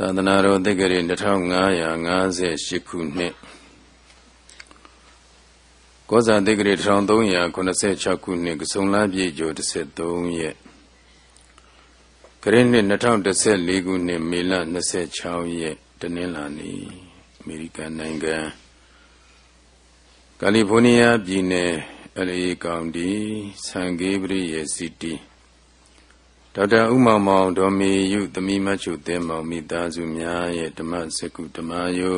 သာသနာတော်တက္ကရာ2558ခုနှစ်ကောဇာတက္ကရာ1386ခုနှစ်ကစုံလပြည့်ကျော်13ရက်ခရစ်နှစ်2014ခုနှစ်မေလ26ရက်တနင်္လာနေ့အမေရိကန်နိုင်ငံကယ်လီဖိုးနီးယားပြည်နယ်အလေးကောင်တီဆန်ဂေးပရိယေစီတီ ဒေါက်တာဥမောင်မောင်ဒေါ်မေယုသမီးမချုသဲမောင်မိသားစုများရဲ့ဓမ္မစကုဓမ္မယု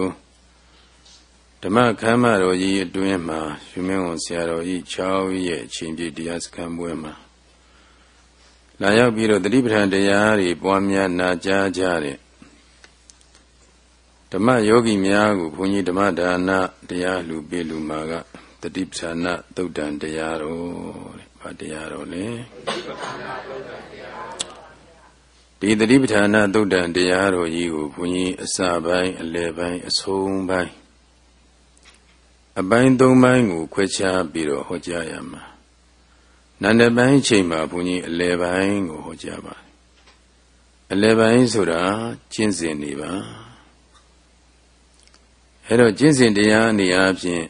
ဓမ္မခမ်းမတော်ကြီးအတွင်းမှာယူမင်းဝန်ဆရာတော်ကြီး6ရဲ့အချိန်ပြည့်တရားစခန်းပွဲမှာလာရောက်ပြီးတော့တတိပဋ္ဌာန်တရားတွေပွားများနာကြားကြတဲ့ဓမ္မယောဂီများကိုဘုန်းကြီးဓမ္မဒါနတရားလူပေးလူမာကတတိပဋ္ဌာနသုတ်တန်တရားတော်တဲ့ဘာတရားတော်လဲ ဒီတတိပဋ္ဌာနာသုတ်တန်တရားတော်ကြီးကိုဘုန်းကြီးအစပိုင်းအလယ်ပိုင်းအဆုံးပိုင်းအပိုင်းသုံးပိုင်းကိုခွဲခြားပြီးတော့ဟောကြားရမှာနန္ဒပိုင်းချိန်မှာဘုန်းကြီးအလယ်ပိုင်းကိုဟောကြားပါတယ်အလယ်ပိုင်းဆိုတာကျင့်စဉ်နေပါအဲ့တော့ကျင့်စဉ်တရားအနေအချင်း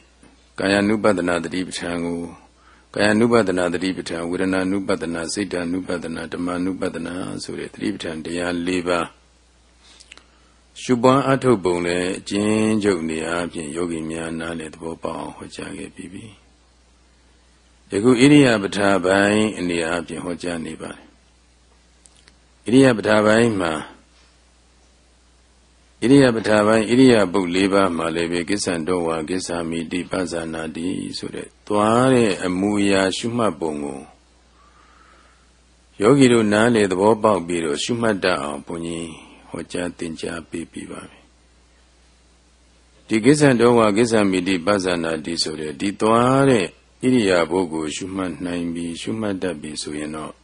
ကာယ ानु ပဒနာတတိပဋ္ဌာန်ကို ကာယ ानु ပဒနာတတိပဋ္ဌာန်ဝေဒနာ ानु ပဒနာစိတ်တ ानु ပဒနာဓမ္မ ानु ပဒနာဆိုတဲ့တတိပဋ္ဌာန်တရား၄ပါးရှုပွားအထုတ်ပုံနဲ့အကျဉ်းချုပ်နေအပြင်ယောဂီများနားလည်သဘောပေါက်အောင်ဟောကြားခဲ့ပြီးပြီယခုဣရိယာပဋ္ဌာပိုင်းအနေအပြင်ဟောကြားနေပါတယ်ဣရိယာပဋ္ဌာပိုင်းမှာ ဣရိယာပဋ္ဌာပိုင်းဣရိယာပုတ်၄ပါးမှာလည်းပဲကိစ္ဆံတော်ဝါကိစ္ဆာမိတိပဇာနာတိဆိုတဲ့သွားတဲ့အမူအရာရှုမှတ်ပုံကိုယောဂီတို့နားလေသဘောပေါက်ပြီးတော့ရှုမှတ်တတ်အောင်ဘုန်းကြီးဟောကြားသင်ကြားပေးပြီးပါပြီဒီကိစ္ဆံတော်ဝါကိစ္ဆာမိတိပဇာနာတိဆိုတဲ့ဒီသွားတဲ့ဣရိယာပုတ်ကိုရှုမှတ်နိုင်ပြီးရှုမှတ်တတ်ပြီးဆိုရင်တော့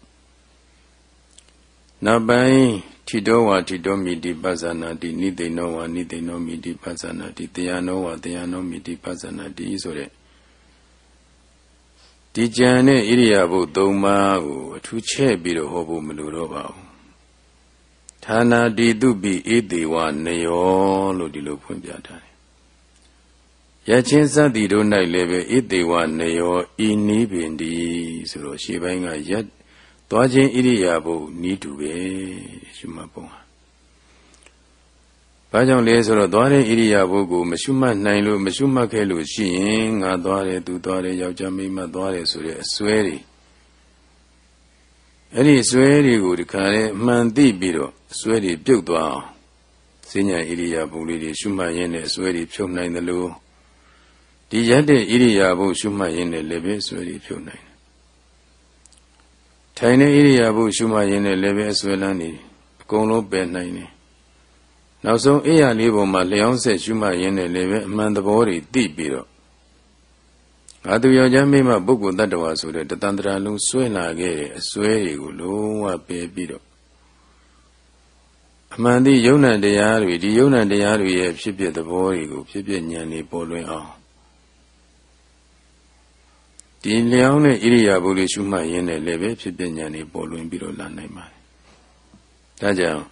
နောက်ပိုင်း ထိတောဝါထိတောမိတိပဇာနာတိနိသိဏောဝါနိသိဏောမိတိပဇာနာတိတရားနောဝါတရားနောမိတိပဇာနာတိဆိုတဲ့ဒီကြံတဲ့ဣရိယာပုသုံးပါးကိုအထူးချဲ့ပြီးတော့ဟောဖို့မလိုတော့ပါဘူးဌာနာတိတုပိဧတေဝနယောလို့ဒီလိုဖွင့်ပြထားတယ်ရချင်းစသည်တို့၌လည်းပဲဧတေဝနယောဤနိဗ္ဗင်ဒီဆိုတော့ရှေးပိုင်းကရက် သွားခြင်းဣရိယာပုနီးတူပဲရှုမှတ်ပုံဟာဘာကြောင့်လဲဆိုတော့သွားတဲ့ဣရိယာပုကိုမရှုမှတ်နိုင်လို့မရှုမှတ်ခဲ့လို့ရှိရင်ငါသွားတယ်သူသွားတယ်ယောက်ျားမိန်းမသွားတယ်ဆိုတဲ့အစွဲတွေအဲ့ဒီအစွဲတွေကိုဒီခါလေးအမှန်သိပြီးတော့အစွဲတွေပြုတ်သွားအောင်စဉ္ညာဣရိယာပုလေးတွေရှုမှတ်ရင်းနဲ့အစွဲတွေဖြုတ်နိုင်တယ်လို့ဒီရက်တဲ့ဣရိယာပုရှုမှတ်ရင်းနဲ့လည်းပဲအစွဲတွေဖြုတ်နိုင် ထိုင်နေဣရိယာပုရှုမှတ်ရင်းနဲ့လည်းပဲအစွဲလန်းနေအကုန်လုံးပယ်နိုင်တယ်နောက်ဆုံးအိယာလေးပုံမှာလျောင်းဆက်ရှုမှတ်ရင်းနဲ့လည်းပဲအမှန်သဘောတွေသိပြီးတော့ငါသူယောက်ျားမိန်းမပုဂ္ဂိုလ်တ attva ဆိုတဲ့တတန်တရာလုံးဆွဲလာခဲ့တဲ့အစွဲတွေကိုလုံးဝပယ်ပြီးတော့အမှန်တည်းယုံ nant တရားတွေဒီယုံ nant တရားတွေရဲ့ဖြစ်ဖြစ်သဘောတွေကိုဖြစ်ဖြစ်ဉာဏ်တွေပေါ်လွင်အောင် ဒီလျောင်းတဲ့ဣရိယာပုလေးရှုမှတ်ရင်းနဲ့လည်းပဲဖြစ်ပညာနေပေါ်လွင်ပြီးတော့လာနိုင်ပါတယ်။ဒါကြောင့်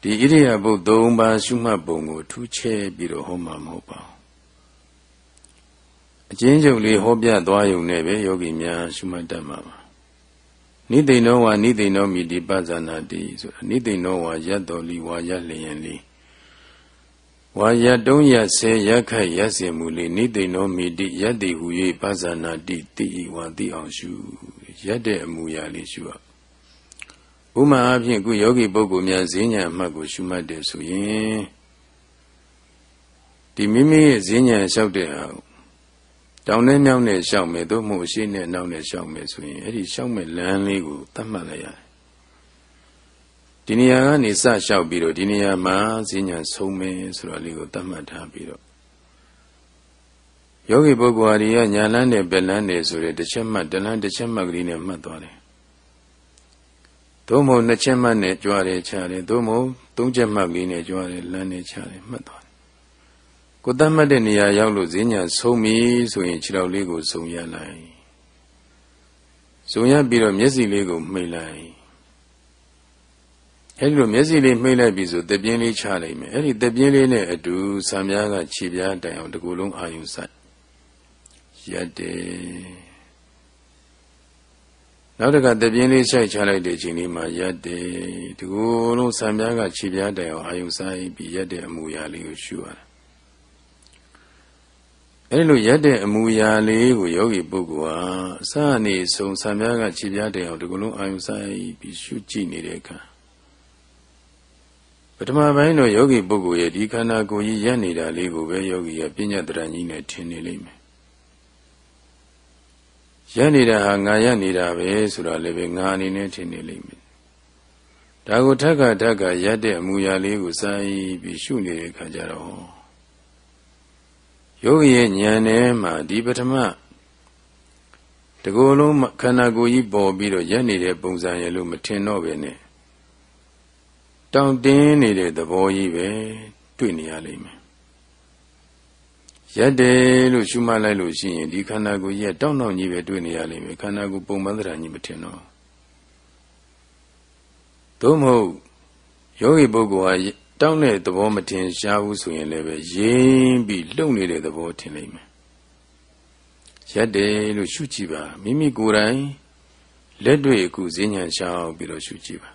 ဒီဣရိယာပုသုံးပါးရှုမှတ်ပုံကိုထူးချဲပြီးတော့ဟောမှာမဟုတ်ပါဘူး။အချင်းချုပ်လေးဟောပြသွားယုံနဲ့ပဲယောဂီများရှုမှတ်တတ်မှာပါ။နိသိဏောဝါနိသိဏောမိတိပဇာနာတိဆိုတာနိသိဏောဝါယတ်တော်လီဝါယလျင်လီ ဝါယတုံးရဆေရခတ်ရစေမူလေနိသိဏောမိတိယတ္တိဟူ၍ပဇာနာတိတိဤဝါတိအောင်ရှုရက်တဲ့အမူအရာလေးရှုရဥမာအဖြစ်ခုယောဂီပုဂ္ဂိုလ်များဈဉ္ညာအမှတ်ကိုရှုမှတ်တယ်ဆိုရင်ဒီမိမိရဲ့ဈဉ္ညာလျှောက်တဲ့ဟာတောင်းနဲ့မြောင်းနဲ့လျှောက်မယ်သို့မဟုတ်ရှေ့နဲ့နောက်နဲ့လျှောက်မယ်ဆိုရင်အဲ့ဒီလျှောက်မဲ့လမ်းလေးကိုသတ်မှတ်လိုက်ရတယ် ဒီနေရာကနေစလျှောက်ပြီးတော့ဒီနေရာမှာဈဉ္ညာဆုံးမယ်ဆိုတော့လေးကိုသတ်မှတ်ထားပြီးတော့ယောဂီပုဂ္ဂိုလ်ဟာဒီကညာလန်းနဲ့ပယ်လန်းနဲ့ဆိုတဲ့တစ်ချက်မှတ်တလန်းတစ်ချက်မှတ်ကလေးနဲ့မှတ်သွားတယ်သို့မဟုတ်နှစ်ချက်မှတ်နဲ့ကြွားတယ်ချတယ်သို့မဟုတ်သုံးချက်မှတ်ကလေးနဲ့ကြွားတယ်လန်းနဲ့ချတယ်မှတ်သွားတယ်ကိုသတ်မှတ်တဲ့နေရာရောက်လို့ဈဉ္ညာဆုံးပြီဆိုရင်ခြေတော်လေးကိုဆုံရလိုက်ဆုံရပြီးတော့မျက်စိလေးကိုမှိတ်လိုက် အဲဒီလိုမျက်စိလေးမှိတ်လိုက်ပြီဆိုတက်ပြင်းလေးချလိုက်မယ်အဲ့ဒီတက်ပြင်းလေးနဲ့အတူဆံပြားကခြေပြားတိုင်အောင်တကူလုံးအာယုဆိုင်ရက်တယ်နောက်တကတက်ပြင်းလေးဆိုင်ချလိုက်တဲ့အချိန်လေးမှာရက်တယ်တကူလုံးဆံပြားကခြေပြားတိုင်အောင်အာယုဆိုင်ပြီးရက်တဲ့အမူအရာလေးကိုရှုရတာအဲ့လိုရက်တဲ့အမူအရာလေးကိုယောဂီပုဂ္ဂိုလ်ဟာအစအနေဆုံးဆံပြားကခြေပြားတိုင်အောင်တကူလုံးအာယုဆိုင်ပြီးရှုကြည့်နေတဲ့အခါ ပထမပိုင်းတော့ယောဂီပုဂ္ဂိုလ်ရဲ့ဒီခန္ဓာကိုယ်ကြီးရက်နေတာလေးကိုပဲယောဂီရဲ့ပညာတရဏကြီးနဲ့ထင်နေလိမ့်မယ်ရက်နေတာဟာငါရက်နေတာပဲဆိုတာလည်းပဲငါအနေနဲ့ထင်နေလိမ့်မယ်ဒါကိုထက်ကထက်ကရက်တဲ့အမူအရာလေးကိုစာရေးပြီးရှုနေတဲ့အခါကျတော့ယောဂီရဲ့ဉာဏ်ထဲမှာဒီပထမတကူလုံးခန္ဓာကိုယ်ကြီးပေါ်ပြီးတော့ရက်နေတဲ့ပုံစံရဲ့လို့မထင်တော့ပဲနဲ့ တောင့်တင်းနေတဲ့သဘောကြီးပဲတွေ့နေရလိမ့်မယ်ရက်တယ်လို့ရှုမှတ်လိုက်လို့ရှိရင်ဒီခန္ဓာကိုယ်ကြီးကတောင့်တောင့်ကြီးပဲတွေ့နေရလိမ့်မယ်ခန္ဓာကိုယ်ပုံမှန်သဏ္ဍာန်ကြီးမထင်တော့သို့မဟုတ်ယောဂီပုဂ္ဂိုလ်ဟာတောင့်တဲ့သဘောမထင်ရှားဘူးဆိုရင်လည်းပဲရင်းပြီးလှုပ်နေတဲ့သဘောထင်လိမ့်မယ်ရက်တယ်လို့ရှုကြည့်ပါမိမိကိုယ်တိုင်လက်တွေ့အခုဈဉ္ဉံရှောင်းပြီးတော့ရှုကြည့်ပါ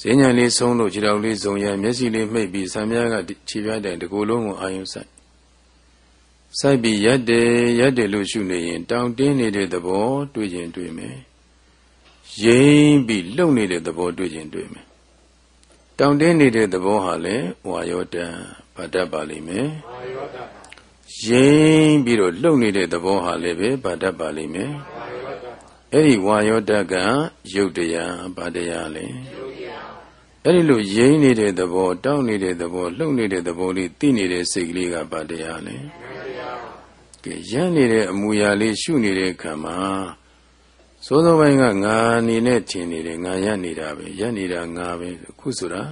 ဈဉ္ဉံလေးဆုံးလို့ခြေတော်လေးစုံရမျက်စိလေးမှိတ်ပြီးဆံမြားကခြေပြားတိုင်တကိုယ်လုံးကိုအာယုံဆိုင်စိုက်ပြီးရက်တယ်ရက်တယ်လို့ရှုနေရင် တောင်းတင်းနေတဲ့သဘောတွေ့ရင်တွေ့မယ်ရင်းပြီးလှုပ်နေတဲ့သဘောတွေ့ရင်တွေ့မယ်တောင်းတင်းနေတဲ့သဘောဟာလည်းဝါယောတံဗတ္တပါလိမ့်မယ်ဝါယောတရင်းပြီးတော့လှုပ်နေတဲ့သဘောဟာလည်းပဲဗတ္တပါလိမ့်မယ်ဝါယောတအဲ့ဒီဝါယောတကယုတ်တရားဗတ္တရားလေယုတ် အဲ့ဒီလိုရိမ့်နေတဲ့သဘောတောင်းနေတဲ့သဘောလှုပ်နေတဲ့သဘောလေးသိနေတဲ့စိတ်ကလေးကဗတရားလေကဲရမ်းနေတဲ့အမူအရာလေးရှုနေတဲ့အခါမှာသိုးသောပိုင်းကငါအနေနဲ့ထင်နေတယ်ငါရနေတာပဲရနေတာငါပဲအခုဆိုတာ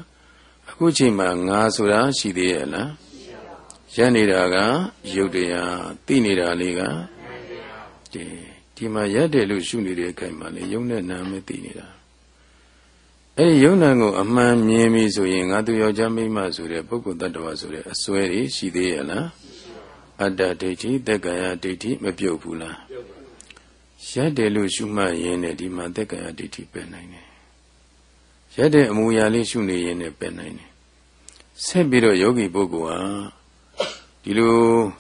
အခုချိန်မှာငါဆိုတာရှိသေးရဲ့လားရနေတာကယုတ်တရားသိနေတာလေးကဒီဒီမှာရက်တယ်လို့ရှုနေတဲ့အခိုင်မှာလေယုံနဲ့နာမဲသိနေတာ အဲဒီယုံနာကိုအမှန်မြင်ပြီဆိုရင်ငါသူယောက်ျားမိန်းမဆိုတဲ့ပုဂ္ဂိုလ်တ attva ဆိုတဲ့အစွဲတွေရှိသေးရဲ့လားအတ္တဒိဋ္ဌိတက္ကရာဒိဋ္ဌိမပြုတ်ဘူးလားရက်တယ်လို့ရှုမှတ်ရင်းနဲ့ဒီမှာတက္ကရာဒိဋ္ဌိပယ်နိုင်တယ်ရက်တဲ့အမူအရာလေးရှုနေရင်းနဲ့ပယ်နိုင်တယ်ဆက်ပြီးတော့ယောဂီပုဂ္ဂိုလ်ဟာဒီလို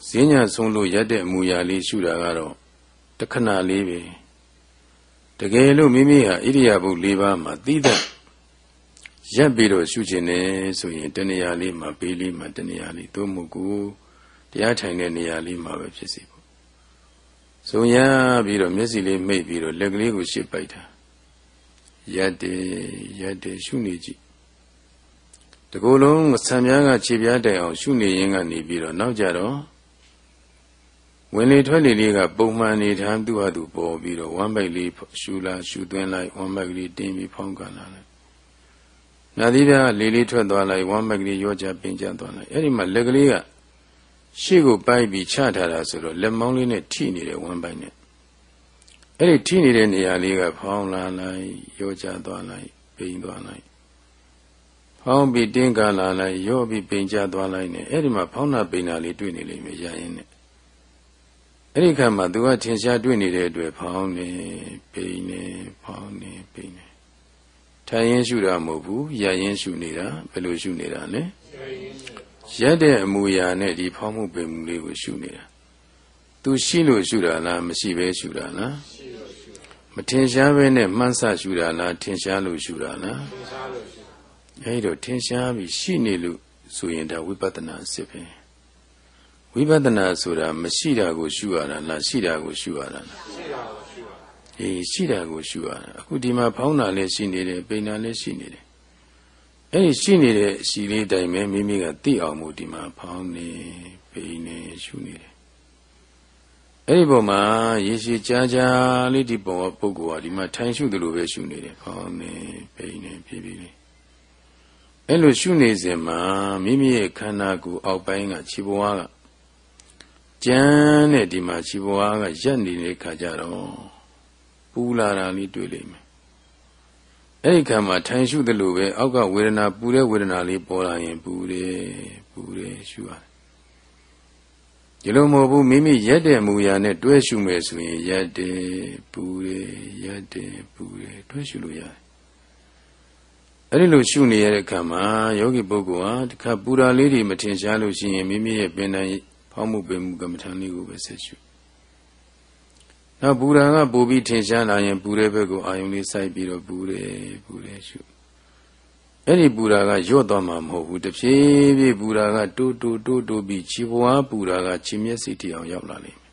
ဈဉ္ညာဆုံးလို့ရက်တဲ့အမူအရာလေးရှုတာကတော့တခဏလေးပဲတကယ်လို့မိမိဟာဣရိယာပု၄ပါးမှာသိတဲ့ ရပ်ပြီးတော့ရှုခြင်းနဲ့ဆိုရင်တဏှာလေးမှာပေးလေးမှာတဏှာလေးသို့မဟုတ်တရားထိုင်တဲ့နေရာလေးမှာပဲဖြစ်စီပေါ့ဇုံရပြီးတော့မျက်စိလေးမိတ်ပြီးတော့လက်ကလေးကိုရှစ်ပိုက်တာရက်တယ်ရက်တယ်ရှုနေကြည့်တကူလုံးဆံပြားကခြေပြားတိုင်အောင်ရှုနေရင်းကနေပြီးတော့နောက်ကြတော့ဝင်လေထွက်လေလေးကပုံမှန်နေထားသူ့ဟာသူပေါ်ပြီးတော့ဝမ်းပိုက်လေးရှူလာရှူသွင်းလိုက်ဝမ်းပိုက်ကလေးတင်းပြီးဖောင်းကန်လာလိုက် နာသီးပြားလေးလေးထွက်သွားလိုက်ဝမ်းပိုက်ကလေးရောကြပင်ကျသွားလိုက်အဲ့ဒီမှာလက်ကလေးကရှေ့ကိုပိုက်ပြီးချထားတာဆိုတော့လက်မောင်းလေးနဲ့ထိနေတဲ့ဝမ်းပိုက်နဲ့အဲ့ဒီထိနေတဲ့နေရာလေးကဖောင်းလာလိုက်ရောကြသွားလိုက်ပိန်သွားလိုက်ဖောင်းပြီးတင်းကန်လာလိုက်ရောပြီးပိန်ကျသွားလိုက်နဲ့အဲ့ဒီမှာဖောင်းနာပိန်နာလေးတွေ့နေလိမ့်မယ်ရရင်နဲ့အဲ့ဒီခါမှာသူကထင်ရှားတွေ့နေတဲ့အတွက်ဖောင်းနေပိန်နေဖောင်းနေပိန်နေ ထိုင်ရင်ရှုတာမဟုတ်ဘူးရရင်ရှုနေတာဘယ်လိုရှုနေတာလဲရက်တဲ့အမူအရာနဲ့ဒီဖောင်းမှုပိန်မှုလေးကိုရှုနေတာသူရှိလို့ရှုတာလားမရှိဘဲရှုတာလားမထင်ရှားဘဲနဲ့မှန်းဆရှုတာလားထင်ရှားလို့ရှုတာလားအဲဒီတော့ထင်ရှားပြီးရှိနေလို့ဆိုရင်ဒါဝိပဿနာစစ်ပဲဝိပဿနာဆိုတာမရှိတာကိုရှုရတာလားရှိတာကိုရှုရတာလားရှိတာကိုရှုရတာ အေးရှိတာကိုရှုရတာအခုဒီမှာဖောင်းတာလည်းရှိနေတယ်ပိန်တာလည်းရှိနေတယ်အဲ့ဒီရှိနေတဲ့အစီလေးတိုင်းပဲမိမိကသိအောင်မို့ဒီမှာဖောင်းနေပိန်နေရှုနေတယ်အဲ့ဒီပုံမှာရေရှိကြားကြားလေးဒီပုံကပုဂ္ဂိုလ်ဟာဒီမှာထိုင်ရှုသလိုပဲရှုနေတယ်ဖောင်းနေပိန်နေဖြည်းဖြည်းလေးအဲ့လိုရှုနေစဉ်မှာမိမိရဲ့ခန္ဓာကိုယ်အောက်ပိုင်းကခြေဘဝကကြမ်းတဲ့ဒီမှာခြေဘဝကရက်နေတဲ့ခါကျတော့ပူ လာတာလေးတွေ့လိမ့်မယ်အဲ့ဒီခံမှာထိုင်ရှုသလိုပဲအောက်ကဝေဒနာပူတဲ့ဝေဒနာလေးပေါ်လာရင်ပူတယ်ပူတယ်ရှုရတယ်ဒီလိုမဟုတ်ဘူးမိမိရက်တဲ့မူရာနဲ့တွဲရှုမယ်ဆိုရင်ရက်တယ်ပူတယ်ရက်တယ်ပူတယ်တွဲရှုလို့ရတယ်အဲ့ဒီလိုရှုနေရတဲ့အခါမှာယောဂီပုဂ္ဂိုလ်ဟာတခါပူရာလေးတွေမထင်ရှားလို့ရှိရင်မိမိရဲ့ပင်တိုင်းဖောက်မှုပင်မှုကမ္မထန်လေးကိုပဲဆက်ရှု နောက်ပူရာကပူပြီးထင်ရှားလာရင်ပူတဲ့ဘက်ကိုအာယုံလေးစိုက်ပြီးတော့ပူတယ်ပူတယ်ရှုအဲ့ဒီပူရာကညော့သွားမှာမဟုတ်ဘူးတဖြည်းဖြည်းပူရာကတိုးတိုးတိုးတိုးပြီးခြေဘွားပူရာကခြေမျက်စိတိအောင်ရောက်လာလိမ့်မယ်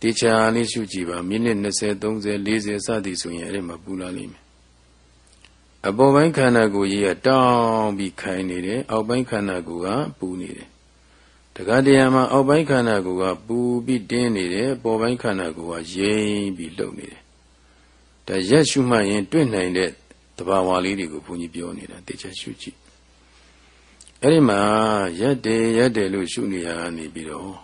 တေချာလေးရှုကြည့်ပါမိနစ်20 30 40စသည်ဆိုရင်အဲ့ဒီမှာပူလာလိမ့်မယ်အပေါ်ပိုင်းခန္ဓာကိုယ်ကြီးကတောင်းပြီးခိုင်နေတယ်အောက်ပိုင်းခန္ဓာကိုယ်ကပူနေတယ် တခါတရံမှာအောက်ပိုင်းခန္ဓာကိုယ်ကပူပြီးတင်းနေတယ်ပေါ်ပိုင်းခန္ဓာကိုယ်ကရိမ့်ပြီးလှုပ်နေတယ်ဒါရက်ရှုမှရင်တွေ့နိုင်တဲ့တဘာဝလေးတွေကိုဘုန်းကြီးပြောနေတာတေချာရှုကြည့်အဲ့ဒီမှာရက်တယ်ရက်တယ်လို့ရှုနေရကနေပြီးတော့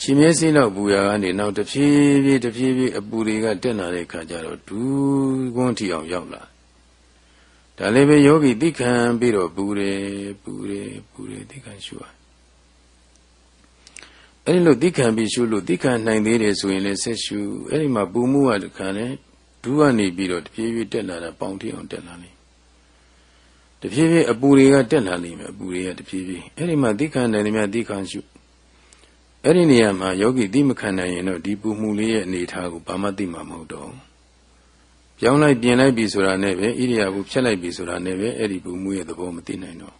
ခြေမျက်စိလောက်ပူရကနေနောက်တဖြည်းဖြည်းတဖြည်းဖြည်းအပူတွေကတက်လာတဲ့ခါကျတော့ဒူးကွန်းထီအောင်ရောက်လာဒါလည်းပဲယောဂီသိခံပြီးတော့ပူတယ်ပူတယ်ပူတယ်သိခံရှုရ အဲ့ဒီလိုသိခံပြီးရှုလို့သိခံနိုင်သေးတယ်ဆိုရင်လည်းဆက်ရှုအဲ့ဒီမှာပူမှုကတခါနဲ့ဒူးကနေပြီးတော့တဖြည်းဖြည်းတက်လာတာပေါင်ထီအောင်တက်လာလိမ့်တဖြည်းဖြည်းအပူတွေကတက်လာလိမ့်မယ်အပူတွေကတဖြည်းဖြည်းအဲ့ဒီမှာသိခံနိုင်တယ်များသိခံရှုအဲ့ဒီနေရာမှာယောဂီသိမခံနိုင်ရင်တော့ဒီပူမှုလေးရဲ့အနေအထားကိုဘာမှသိမှာမဟုတ်တော့ပြောင်းလိုက်ပြင်လိုက်ပြီဆိုတာနဲ့ပဲဣရိယာပုဖြတ်လိုက်ပြီဆိုတာနဲ့ပဲအဲ့ဒီပူမှုရဲ့သဘောမသိနိုင်တော့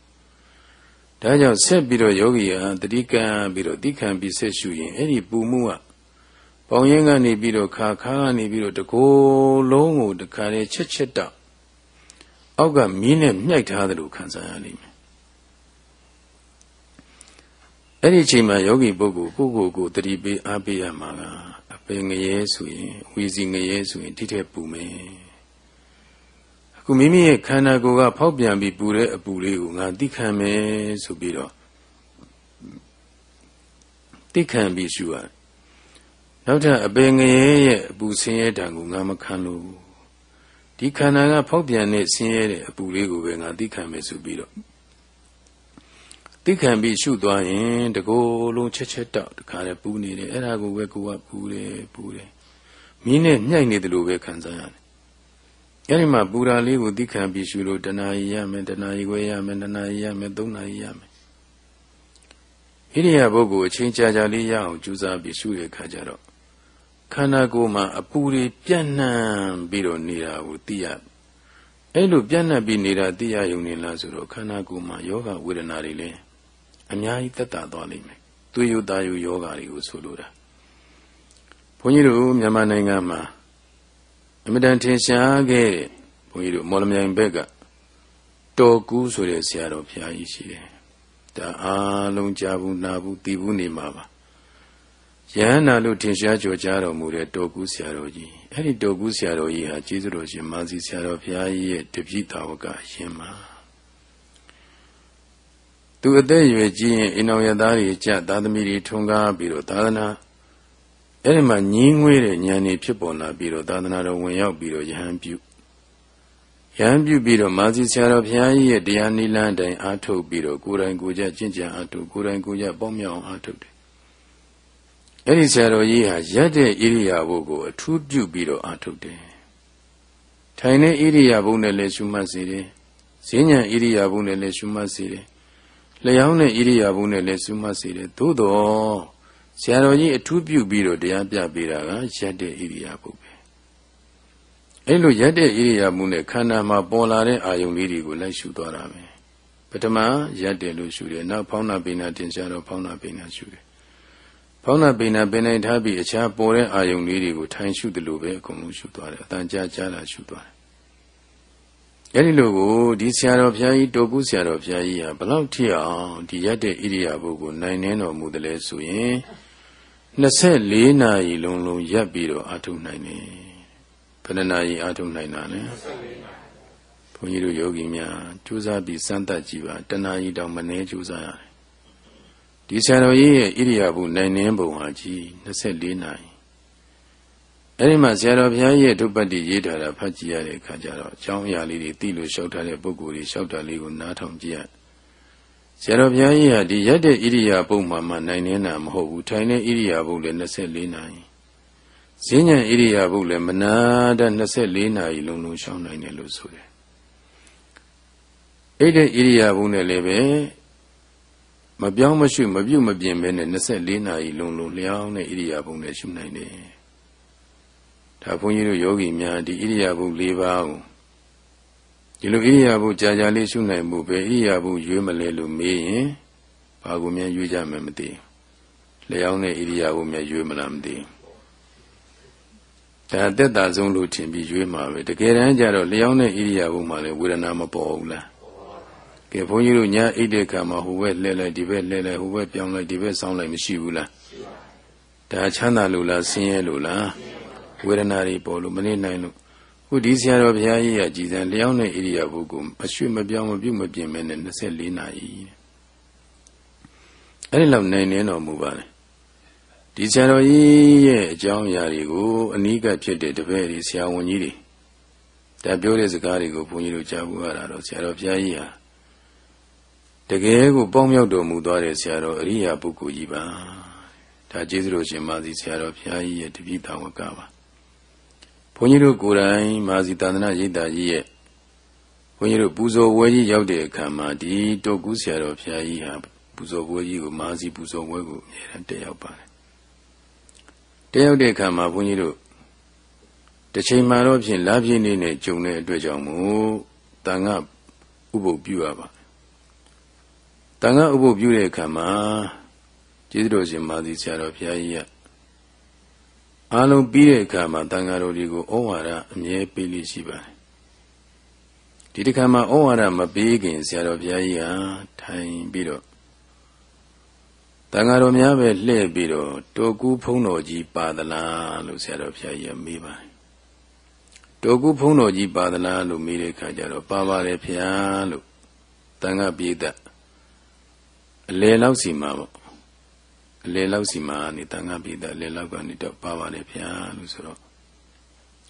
ဒါကြောင့်ဆက်ပြီးတော့ယောဂီဟာတတိကံပြီးတော့သိခံပြီးဆက်ရှုရင်အဲ့ဒီပူမှုကပေါင်းရင်ကနေပြီးတော့ခါခါကနေပြီးတော့တကိုယ်လုံးကိုတခါလေချက်ချက်တော့အောက်ကမီးနဲ့မြှိုက်ထားသလိုခံစားရလိမ့်မယ်အဲ့ဒီအချိန်မှာယောဂီပုဂ္ဂိုလ်ကိုကိုကိုတတိပေးအားပေးရမှာကအပင်ငရဲဆိုရင်ဝီစီငရဲဆိုရင်တိထက်ပူမယ်အ ခုမိမိရဲ့ခန္ဓာကိုယ်ကဖောက်ပြန်ပြီးပူတဲ့အပူလေးကိုငါသိခံမယ်ဆိုပြီးတော့သိခံပြီးရှုရတယ်နောက်ထပ်အပင်ငရဲရဲ့အပူဆင်းရဲတံကိုငါမခံလို့ဒီခန္ဓာကဖောက်ပြန်တဲ့ဆင်းရဲတဲ့အပူလေးကိုပဲငါသိခံမယ်ဆိုပြီးတော့သိခံပြီးရှုသွားရင်တကိုယ်လုံးချက်ချက်တောက်တခါလေပူနေတယ်အဲ့ဒါကိုပဲကိုကပူတယ်ပူတယ်မင်းနဲ့ညှိုက်နေတယ်လို့ပဲခံစားရတယ် အဲ့ဒီမှာပူရာလေးကိုသိခံပြီးရှုလို့တဏှာကြီးရမယ်တဏှာကြီးခွဲရမယ်တဏှာကြီးရမယ်သုံးနာကြီးရမယ်ဣရိယာပုဂ္ဂိုလ်အချင်းကြာကြာလေးရအောင်ကြိုးစားပြီးရှုတဲ့အခါကျတော့ခန္ဓာကိုယ်မှာအပူတွေပြန့်နှံ့ပြီးတော့နေတာကိုသိရအဲ့လိုပြန့်နှံ့ပြီးနေတာသိရယုံနေလားဆိုတော့ခန္ဓာကိုယ်မှာယောဂဝေဒနာတွေလည်းအများကြီးသက်သာသွားလိမ့်မယ်သွေးယိုသားယိုယောဂါတွေကိုဆိုလိုတာဘုန်းကြီးတို့မြန်မာနိုင်ငံမှာ အမြဲတမ်းထင်ရှားခဲ့တဲ့ဘုန်းကြီးတို့မော်လမြိုင်ဘက်ကတော်ကူးဆိုတဲ့ဆရာတော်ဘုရားကြီးရှိတယ်ဒါအားလုံးကြားဘူးနာဘူးသိဘူးနေမှာပါယဟန္တာလို့ထင်ရှားကြော်ကြားတော်မူတဲ့တော်ကူးဆရာတော်ကြီးအဲ့ဒီတော်ကူးဆရာတော်ကြီးဟာကျေးဇူးတော်ရှင်မာစီဆရာတော်ဘုရားကြီးရဲ့တပည့်တော်ဝကအရှင်မှာသူအသက်အရွယ်ကြီးရင်အိမ်တော်ရသားတွေကြသာသမီတွေထွန်းကားပြီးတော့သာသနာ အဲ့ဒီမှာညီးငွေးတဲ့ဉာဏ်တွေဖြစ်ပေါ်လာပြီးတော့သာသနာတော်ဝင်ရောက်ပြီးတော့ယဟန်ပြုယဟန်ပြုပြီးတော့မာစီဆရာတော်ဘုရားကြီးရဲ့တရားနိလန်းတိုင်အားထုတ်ပြီးတော့ကိုယ်တိုင်ကိုယ်ကျကျင့်ကြံအားထုတ်ကိုယ်တိုင်ကိုယ်ကျပေါင်းမြောက်အောင်အားထုတ်တယ်အဲ့ဒီဆရာတော်ကြီးဟာရက်တဲ့ဣရိယာပုကို အထူးပြုပြီးတော့အာထုတ်တယ်။ထိုင်တဲ့ဣရိယာပုနဲ့လည်းရှုမှတ်စေတယ်။ဈဉ္ဉံဣရိယာပုနဲ့လည်းရှုမှတ်စေတယ်။လျောင်းတဲ့ဣရိယာပုနဲ့လည်းရှုမှတ်စေတယ်။သို့တော့ ဆရာတော်ကြီးအထူးပြုပြီးတော့တရားပြပေးတာကရက်တဲ့ဣရိယာပုပဲ။အဲ့လိုရက်တဲ့ဣရိယာပုနဲ့ခန္ဓာမှာပေါ်လာတဲ့အာယုန်လေးတွေကိုလိုက်ရှုသွားတာပဲ။ပထမရက်တယ်လို့ရှုတယ်။နောက်ဖောင်းနာပိနာတင်ရှားတော့ဖောင်းနာပိနာရှုတယ်ဖောင်းနာပိနာပင်နိုင်ထားပြီးအခြားပေါ်တဲ့အာယုန်လေးတွေကိုထိုင်ရှုတယ်လို့ပဲအကုန်လုံးရှုသွားတယ်အတန်ကြာကြာတာရှုသွားတယ်အဲဒီလိုကိုဒီဆရာတော်ဘုရားကြီးတောကူဆရာတော်ဘုရားကြီးဟာဘလောက်ထိအောင်ဒီရက်တဲ့ဣရိယာပုကိုနိုင်နေတော်မူတယ်လဲဆိုရင် 24နာရီလုံးလုံးရပ်ပြီးတော့အာထုနိုင်တယ်ဘယ်နှနာရီအာထုနိုင်တာလဲဘုန်းကြီးတို့ယောဂီများကြိုးစားပြီးစမ်းသပ်ကြည့်ပါတဏှာကြီးတောင်မနှဲကြိုးစားရတယ်ဒီဆရာတော်ကြီးရဲ့ဣရိယာပုနိုင်နှင်းပုံဟာကြီး24နာရီအဲ့ဒီမှာဆရာတော်ဘုရားရဲ့ဒုပ္ပတ္တိရေးထားတာဖတ်ကြည့်ရတဲ့အခါကျတော့အကြောင်းအရာလေးတွေသိလို့လျှောက်ထားတဲ့ပုဂ္ဂိုလ်တွေလျှောက်တာလေးကိုနားထောင်ကြည့်ရ ဆရာတော်ဘုရားကြီးဟာဒီရက်တဲ့ဣရိယာပုမှမှနိုင်နေတာမဟုတ်ဘူးထိုင်တဲ့ဣရိယာပုလည်း24နာရီဈဉ္ဉံဣရိယာပုလည်းမနာတ24နာရီလုံးလုံးရှောင်းနိုင်တယ်လို့ဆိုတယ်အဲ့တဲ့ဣရိယာပုနဲ့လည်းပဲမပြောင်းမရွှေ့မပြုတ်မပြင်ပဲနဲ့24နာရီလုံးလုံးလျောင်းတဲ့ဣရိယာပုနဲ့ရှုနိုင်တယ်ဒါဘုန်းကြီးတို့ယောဂီများဒီဣရိယာပု၄ပါးကို ဒီလိုဣရိယာပုကြာကြာလေးရှုနိုင်မှုပဲဣရိယာပုရွေးမလဲလို့မေးရင်ဘာကိုများရွေးကြမယ်မသိလျောင်းတဲ့ဣရိယာပုများရွေးမလားမသိဒါတက်တာဆုံးလို့ထင်ပြီးရွေးမှာပဲတကယ်တမ်းကျတော့လျောင်းတဲ့ဣရိယာပုမှလည်းဝေဒနာမပေါ်ဘူးလားကဲဘုန်းကြီးတို့ညာအိတ်တဲ့ခါမှာဟိုဘက်လှဲလိုက်ဒီဘက်လှဲလိုက်ဟိုဘက်ပြောင်းလိုက်ဒီဘက်ဆောင်းလိုက်မရှိဘူးလားဒါချမ်းသာလို့လားဆင်းရဲလို့လားဝေဒနာတွေပေါ်လို့မနေနိုင်လို့ ခုဒီဆရာတော်ဘုရားကြီးကကြည်စံလျောင်းတဲ့ဣရိယာပုကိုမရွှေ့မပြောင်းမပြုတ်မပြင်မဲနဲ့24နာရီအဲ့ဒီလောက်နိုင်နေတော်မူပါလေဒီဆရာတော်ကြီးရဲ့အကြောင်းအရာတွေကိုအနိကဖြစ်တဲ့တပည့်တွေဆရာဝန်ကြီးတွေဒါပြောတဲ့စကားတွေကိုဘုန်းကြီးတို့ကြားဘူးရတာတော့ဆရာတော်ဘုရားကြီးဟာတကယ်ကိုပေါင်းမြောက်တော်မူသွားတဲ့ဆရာတော်အရိယာပုဂ္ဂိုလ်ကြီးပါဒါကျေးဇူးတော်ရှင်မာစီဆရာတော်ဘုရားကြီးရဲ့တပည့်တော်ဝကပါ ဘုန်းကြီးတို့ကိုယ်တိုင်မာစီသာသနာရိပ်သာကြီးရဲ့ဘုန်းကြီးတို့ပူဇော်ဝဲကြီးရောက်တဲ့အခါမှာဒီတောကူးဆရာတော်ဘုရားကြီးဟာပူဇော်ဝဲကြီးကိုမာစီပူဇော်ဝဲကိုအမြဲတမ်းတက်ရောက်ပါတယ်တက်ရောက်တဲ့အခါမှာဘုန်းကြီးတို့တစ်ချိန်မှတော့ဖြင့်လာပြည့်နေနဲ့ဂျုံတဲ့အတွက်ကြောင့်မို့တန်ခါဥပုပ်ပြုရပါတန်ခါဥပုပ်ပြုတဲ့အခါမှာကျေးဇူးတော်ရှင်မာသီဆရာတော်ဘုရားကြီးက အားလုံးပြီးတဲ့အခါမှာတန်ခါတော်တွေကိုဩဝါဒအမြဲပေးလိရှိပါတယ်ဒီတစ်ခါမှာဩဝါဒမပေးခင်ဆရာတော်ဘုရားကြီးဟာထိုင်ပြီးတော့တန်ဃာတော်များပဲလှည့်ပြီးတော့တောကူဖုံးတော်ကြီးပါသလားလို့ဆရာတော်ဘုရားကြီးကမေးပါတယ်တောကူဖုံးတော်ကြီးပါသလားလို့မေးတဲ့အခါကျတော့ပါပါတယ်ဘုရားလို့တန်ဃာပြေးသက်အလေလောက်စီမှာပေါ့အ လေလောက်စီမှာနေတန်ခါပိသအလေလောက်ကနေတော့ပါပါတယ်ဗျာလို့ဆိုတော့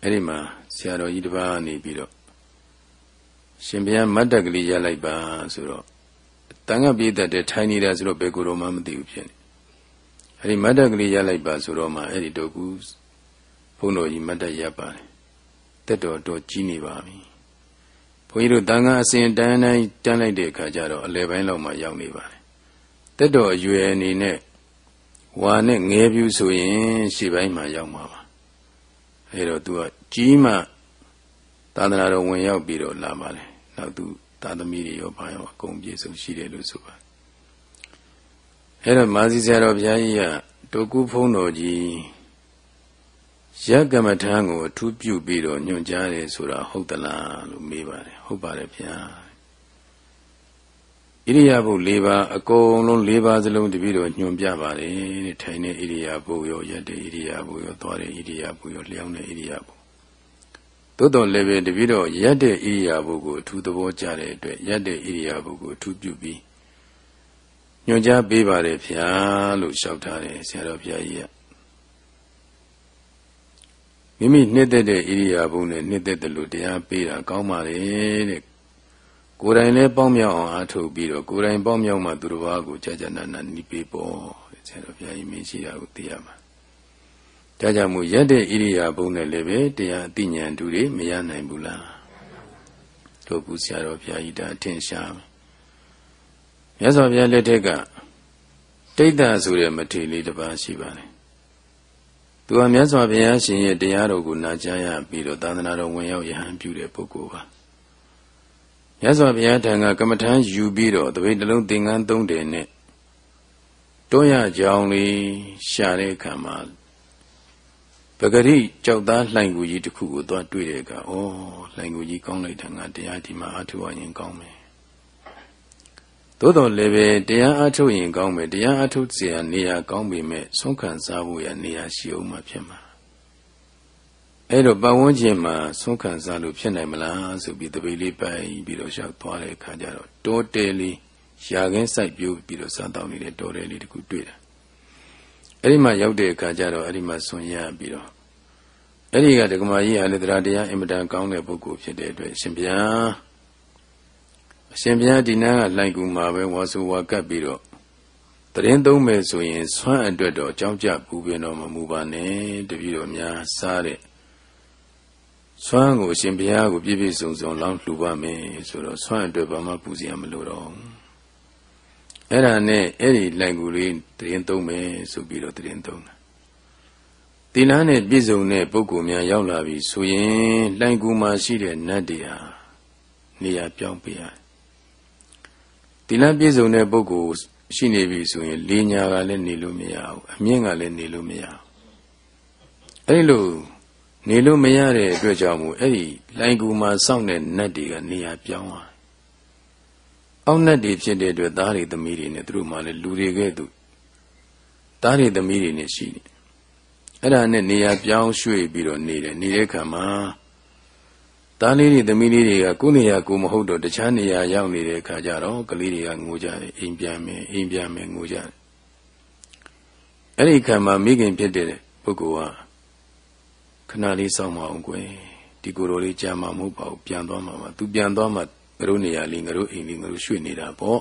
အဲ့ဒီမှာဆရာတော်ကြီးတစ်ပါးနေပြီးတော့ရှင်ဘုရားမတ်တက်ကလေးရလိုက်ပါဆိုတော့တန်ခါပိသတဲ့ထိုင်နေတာဆိုတော့ဘယ်ကိုတော့မှမသိဘူးဖြစ်နေအဲ့ဒီမတ်တက်ကလေးရလိုက်ပါဆိုတော့မှအဲ့ဒီတော့ကူဘုန်းတော်ကြီးမတ်တက်ရပါတယ်တက်တော်တော့ကြီးနေပါပြီဘုန်းကြီးတို့တန်ခါအစဉ်တန်းတိုင်းတန်းလိုက်တဲ့အခါကျတော့အလယ်ပိုင်းလောက်မှရောက်နေပါတယ်တက်တော်အရွယ်အနေနဲ့ ဝါနဲ့ငဲပြူဆိုရင်ရှေ့ပိုင်းမှာရောက်မှာပါအဲတော့ तू ကကြီးမှသာသနာတော်ဝင်ရောက်ပြီးတော့လာပါလေနောက် तू သာသမီတွေရောဘာရောအကုန်ပြည့်စုံရှိတယ်လို့ဆိုပါအဲတော့မာစီဆရာတော်ဘုရားကြီးကတောကုဖုံးတော်ကြီးရကမ္မထံကိုအထူးပြုပြီးတော့ညွှန်ကြားတယ်ဆိုတာဟုတ်သလားလို့မေးပါတယ်ဟုတ်ပါတယ်ဗျာ ဣရိယာပု၄ပါးအကုန်လုံး၄ပါးစလုံးတပည့်တော်ညွှန်ပြပါတယ်တဲ့ထိုင်တဲ့ဣရိယာပုရောရက်တဲ့ဣရိယာပုရောသွားတဲ့ဣရိယာပုရောလျောင်းတဲ့ဣရိယာပုသို့တော်လည်းပဲတပည့်တော်ရက်တဲ့ဣရိယာပုကိုအထူးသဘောကျတဲ့အတွက်ရက်တဲ့ဣရိယာပုကိုအထူးပြုပြီးညွှန်ကြားပေးပါတယ်ဗျာလို့လျှောက်ထားတယ်ဆရာတော်ဘုရားကြီးကမိမိနှစ်သက်တဲ့ဣရိယာပုနဲ့နှစ်သက်တယ်လို့တရားပေးတာကောင်းပါလေတဲ့ ကိုယ်တိုင်လည်းပေါင်းမြောက်အောင်အားထုတ်ပြီးတော့ကိုယ်တိုင်ပေါင်းမြောက်မှသူတစ်ပါးကိုကြာကြာနာနာနိပေပေါ်ဆရာတော်ဘုရားကြီးမင်းရှိတာကိုသိရမှာဒါကြောင့်မို့ရက်တဲ့ဣရိယာပုနဲ့လည်းပဲတရားအသိဉာဏ်တူတွေမရနိုင်ဘူးလားတို့ကူဆရာတော်ဘုရားကြီးဒါအထင်ရှားမြတ်စွာဘုရားလက်ထက်ကတိဋ္ဌဆိုတဲ့မထေလေးတစ်ပါးရှိပါတယ်သူဟာမြတ်စွာဘုရားရှင်ရဲ့တရားတော်ကိုနာကြားရပြီးတော့သာသနာတော်ဝင်ရောက်ယဟန်ပြုတဲ့ပုဂ္ဂိုလ်ပါ မြတ်စွာဘုရားထံကကမ္မထမ်းယူပြီးတော့တပိတ်တလုံးသင်္ကန်းသုံးတယ်နဲ့တွန်းရကြောင်လေးရှာတဲ့အခါမှာပဂရိကြောက်သားလှိုင်ကူကြီးတစ်ခုကိုသွားတွေ့တဲ့အခါဩလှိုင်ကူကြီးကောင်းလိုက်တာငါတရားဒီမှာအထုရရင်ကောင်းမယ်သို့တော်လည်းပဲတရားအထုတ်ရင်ကောင်းမယ်တရားအထုတ်เสียနေရာကောင်းပေမဲ့ဆုံးခံစားဖို့ရနေရာရှိအောင်မှဖြစ်မှာ အဲ့တော့ပတ်ဝန်းကျင်မှာဆုံးခံစားလို့ဖြစ်နိုင်မလားဆိုပြီးတပိတ်လေးပိုင်ပြီးတော့ရှောက်သွားတဲ့အခါကျတော့တောတဲလေးရာခင်းစိုက်ပြိုးပြီးတော့စားတောင်းနေတဲ့တောတဲလေးတခုတွေ့တာအဲ့ဒီမှာရောက်တဲ့အခါကျတော့အဲ့ဒီမှာဆွန်ရပြီးတော့အဲ့ဒီကဒကမာကြီးဟာလည်းတရားတရားအင်မတန်ကောင်းတဲ့ပုဂ္ဂိုလ်ဖြစ်တဲ့အတွက်ရှင်ဗျာအရှင်ဗျာဒီနာကလိုင်ကူမှာပဲဝါဆိုဝါကပ်ပြီးတော့တရင်သုံးမယ်ဆိုရင်ဆွမ်းအတွက်တော့ကြောင်းကြပူပင်တော့မမူပါနဲ့တပည့်တော်များစားတဲ့ ဆွမ်းကိုအရှင်ဘုရားကိုပြည့်ပြည့်စုံစုံလောင်းလှူပါမယ်ဆိုတော့ဆွမ်းအတွက်ဘာမှပူစရာမလိုတော့အဲ့ဒါနဲ့အဲ့ဒီလိုင်ကူလေးတရင်သုံးမယ်ဆိုပြီးတော့တရင်သုံးတာသီလနဲ့ပြည့်စုံတဲ့ပုဂ္ဂိုလ်များရောက်လာပြီဆိုရင်လိုင်ကူမှာရှိတဲ့နတ်တွေဟာနေရာပြောင်းပေးရတယ်သီလပြည့်စုံတဲ့ပုဂ္ဂိုလ်ရှိနေပြီဆိုရင်လေညာကလည်းနေလို့မရဘူးအမြင့်ကလည်းနေလို့မရဘူးအဲ့လို နေလို့မရတဲ့အတွက်ကြောင့်မို့အဲ့ဒီလိုင်ကူမှာစောင့်တဲ့နတ်တွေကနေရာပြောင်းသွားအောက်နတ်တွေဖြစ်တဲ့အတွက်သားတွေသမီးတွေနဲ့သူတို့မှလည်းလူတွေကဲ့သို့သားတွေသမီးတွေနဲ့ရှိနေအဲ့ဒါနဲ့နေရာပြောင်းရွှေ့ပြီးတော့နေတယ်နေတဲ့ခါမှာသားလေးတွေသမီးလေးတွေကကိုယ်နေရာကိုမဟုတ်တော့တခြားနေရာရောက်နေတဲ့ခါကျတော့ကလေးတွေကငိုကြတယ်အိမ်ပြန်မယ်အိမ်ပြန်မယ်ငိုကြတယ်အဲ့ဒီခါမှာမိခင်ဖြစ်တဲ့ပုဂ္ဂိုလ်က ခဏလေးစောင့်မအောင်ကွယ်ဒီကိုယ်တော်လေးကြာမှာမဟုတ်ပါဘူးပြန်သွားမှာပါသူပြန်သွားမှငါတို့နေရာလေးငါတို့အိမ်လေးငါတို့ရွှေ့နေတာပေါ့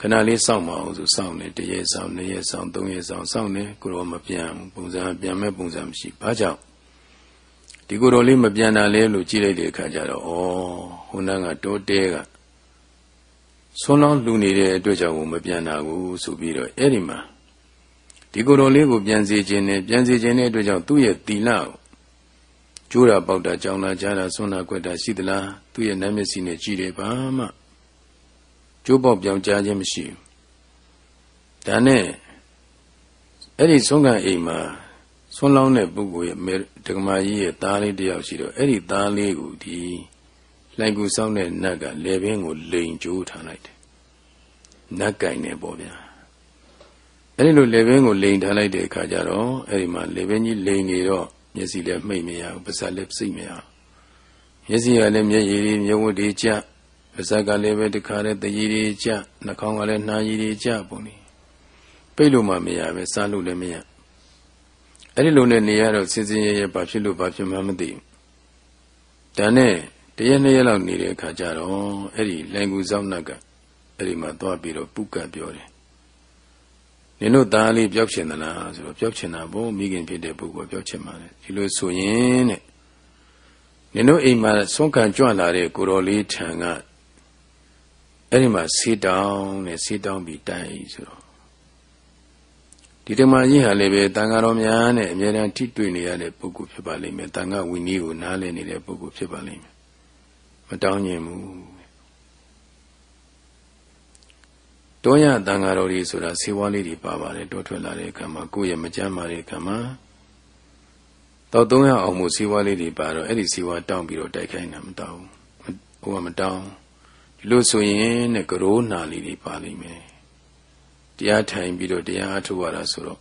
ခဏလေးစောင့်မအောင်ဆိုစောင့်နေတရေစောင့်နှစ်ရက်စောင့်သုံးရက်စောင့်စောင့်နေကိုယ်တော်မပြန်ပုံစံပြန်မဲ့ပုံစံမရှိဘာကြောင့်ဒီကိုယ်တော်လေးမပြန်တာလဲလို့ကြည့်လိုက်တဲ့အခါကျတော့ဩဟိုနန်းကတိုးတဲကဆွမ်းလောင်းလူနေတဲ့အတွက်ကြောင့်မပြန်တာကိုဆိုပြီးတော့အဲ့ဒီမှာ ဒီကိုယ်တော်လေးကိုပြန်စီခြင်းနဲ့ပြန်စီခြင်းတဲ့အတွက်ကြောင့်သူ့ရဲ့တီလကိုကျိုးတာပေါက်တာကြောင်တာကြားတာဆွမ်းတာကွက်တာရှိသလားသူ့ရဲ့နမ်းမျက်စိနဲ့ကြည့်တယ်ဘာမှကျိုးပေါက်ပြောင်းကြားခြင်းမရှိဘူးဒါနဲ့အဲ့ဒီဆုံးခံအိမ်မှာဆွမ်းလောင်းတဲ့ပုဂ္ဂိုလ်ရဲ့ဒကမာကြီးရဲ့သားလေးတယောက်ရှိတော့အဲ့ဒီသားလေးကိုဒီလှိုင်ကူဆောင်တဲ့နတ်ကလေပင်ကိုလိန်ကျိုးထားလိုက်တယ်နတ်ကင်နေပေါ့ဗျာ အဲဒီလိုလေပင်ကိုလိန်ထားလိုက်တဲ့အခါကျတော့အဲဒီမှာလေပင်ကြီးလိန်နေတော့မျက်စိလည်းမှိတ်မရဘူးပါးစပ်လည်းစိတ်မရမျက်စိကလည်းမျက်ရည်တွေမျက်ဝတ်တွေကျပါးစပ်ကလည်းပဲတခါတည်းတရည်တွေကျနှာခေါင်းကလည်းနှာရည်တွေကျပုံနေပိတ်လို့မှမရပဲစားလို့လည်းမရအဲ့ဒီလိုနဲ့နေရတော့စင်စင်ရရဘာဖြစ်လို့ဘာဖြစ်မှမသိဘူးဒါနဲ့တရက်နှစ်ရက်လောက်နေတဲ့အခါကျတော့အဲ့ဒီလိုင်ကူစောင်းနတ်ကအဲ့ဒီမှာသွားပြီးတော့ပုကတ်ပြောတယ် နင်တို့သားလေးပြောက်ချင်သလားဆိုတော့ပြောက်ချင်တာဘုံမိခင်ဖြစ်တဲ့ပုဂ္ဂိုလ်ပြောက်ချင်ပါလေဒီလိုဆိုရင်တဲ့နင်တို့အိမ်မှာဆုံးခံကြွလာတဲ့ကိုတော်လေးထံကအဲ့ဒီမှာဆေးတောင်းနဲ့ဆေးတောင်းပြီးတိုင်ဆိုတော့ဒီဓမ္မကြီးဟာလည်းပဲတန်ဃာတော်များနဲ့အမြဲတမ်းထိတွေ့နေရတဲ့ပုဂ္ဂိုလ်ဖြစ်ပါလိမ့်မယ်တန်ဃာဝိနည်းကိုနားလည်နေတဲ့ပုဂ္ဂိုလ်ဖြစ်ပါလိမ့်မယ်မတောင်းညင်ဘူး တောရတန်ဃာတော်တွေဆိုတာဆေးဝါးလေးတွေပါပါတယ်တောထွက်လာတဲ့အခါမှာကိုယ့်ရဲ့မကြမ်းမာတဲ့အခါမှာတော့သုံးရအောင်မို့ဆေးဝါးလေးတွေပါတော့အဲ့ဒီဆေးဝါးတောင်းပြီးတော့တိုက်ခိုင်းတာမတောင်းဟိုကမတောင်းဒီလိုဆိုရင်တဲ့ကရိုးနာလေးတွေပါလိမ့်မယ်တရားထိုင်ပြီးတော့တရားအထုတ်ရတာဆိုတော့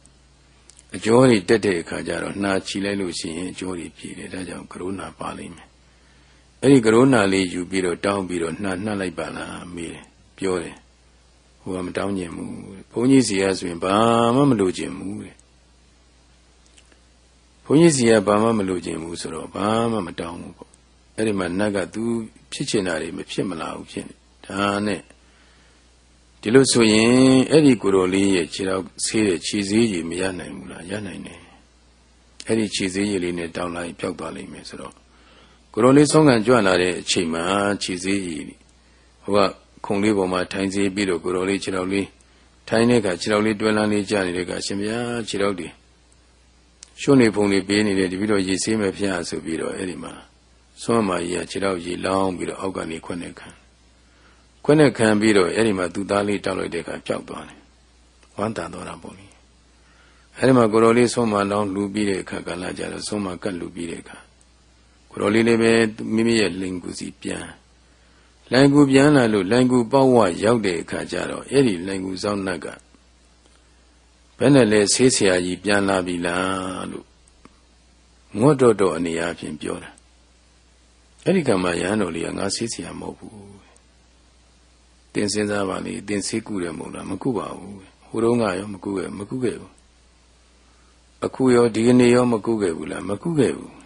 အကျော်တွေတက်တဲ့အခါကျတော့နှာချီလိုက်လို့ရှိရင်အကျော်တွေပြေတယ်ဒါကြောင့်ကရိုးနာပါလိမ့်မယ်အဲ့ဒီကရိုးနာလေးယူပြီးတော့တောင်းပြီးတော့နှာနှက်လိုက်ပါလားမေးတယ်ပြောတယ် ဟိုကမတောင်းကျင်ဘူးဘုန်းကြီးစီကဆိုရင်ဘာမှမလိုချင်ဘူးတဲ့ဘုန်းကြီးစီကဘာမှမလိုချင်ဘူးဆိုတော့ဘာမှမတောင်းဘူးပေါ့အဲ့ဒီမှာနတ်က तू ဖြစ်ချင်တာတွေမဖြစ်မလာဘူးဖြစ်နေဒါနဲ့ဒီလိုဆိုရင်အဲ့ဒီကိုတော်လေးရဲ့ခြေတော်ဆေးတဲ့ခြေစည်းကြီးမရနိုင်ဘူးလားရနိုင်တယ်အဲ့ဒီခြေစည်းကြီးလေးနဲ့တောင်းလိုက်ပျောက်သွားလိမ့်မယ်ဆိုတော့ကိုတော်လေးဆုံးခံကြွလာတဲ့အချိန်မှာခြေစည်းကြီးဟိုက ခုံလေးပေါ်မှာထိုင်စီပြီးတော့ကိုတော်လေးခြေတော်လေးထိုင်တဲ့အခါခြေတော်လေးတွဲလန်းလေးကြာနေတဲ့အခါရှင်ဗျာခြေတော်တွေရှုံးနေဖုံလေးပေးနေတယ်တပြီးတော့ရေဆေးမယ်ဖျားဆိုပြီးတော့အဲ့ဒီမှာဆွမ်းမာကြီးကခြေတော်ရေလောင်းပြီးတော့အောက်ကနေခွက်နဲ့ခံခွက်နဲ့ခံပြီးတော့အဲ့ဒီမှာသူ့သားလေးတောက်လိုက်တဲ့အခါပျောက်သွားတယ်ဝမ်းတန်သွားတာပေါ့လေအဲ့ဒီမှာကိုတော်လေးဆွမ်းမာလောင်းလူပြီးတဲ့အခါကလာကြတော့ဆွမ်းမာကတ်လူပြီးတဲ့အခါကိုတော်လေးလည်းပဲမိမိရဲ့လင်ကူစီပြန် လိုင်ကူပြန်လာလို့လိုင်ကူပေါ့ဝရောက်တဲ့အခါကျတော့အဲ့ဒီလိုင်ကူစောင်းနတ်ကဘယ်နဲ့လဲဆေးဆရာကြီးပြန်လာပြီလားလို့ငွတ်တော့တော့အနေအချင်းပြောတာအဲ့ဒီကမှရဟန်းတော်လေးကငါဆေးဆရာမဟုတ်ဘူးတင်စဉ်းစားပါလေတင်ဆေးကူတယ်မဟုတ်လားမကူပါဘူးဟိုတုန်းကရောမကူခဲ့မကူခဲ့ဘူးအခုရောဒီကနေ့ရောမကုခဲ့ဘူးလားမကုခဲ့ဘူးတ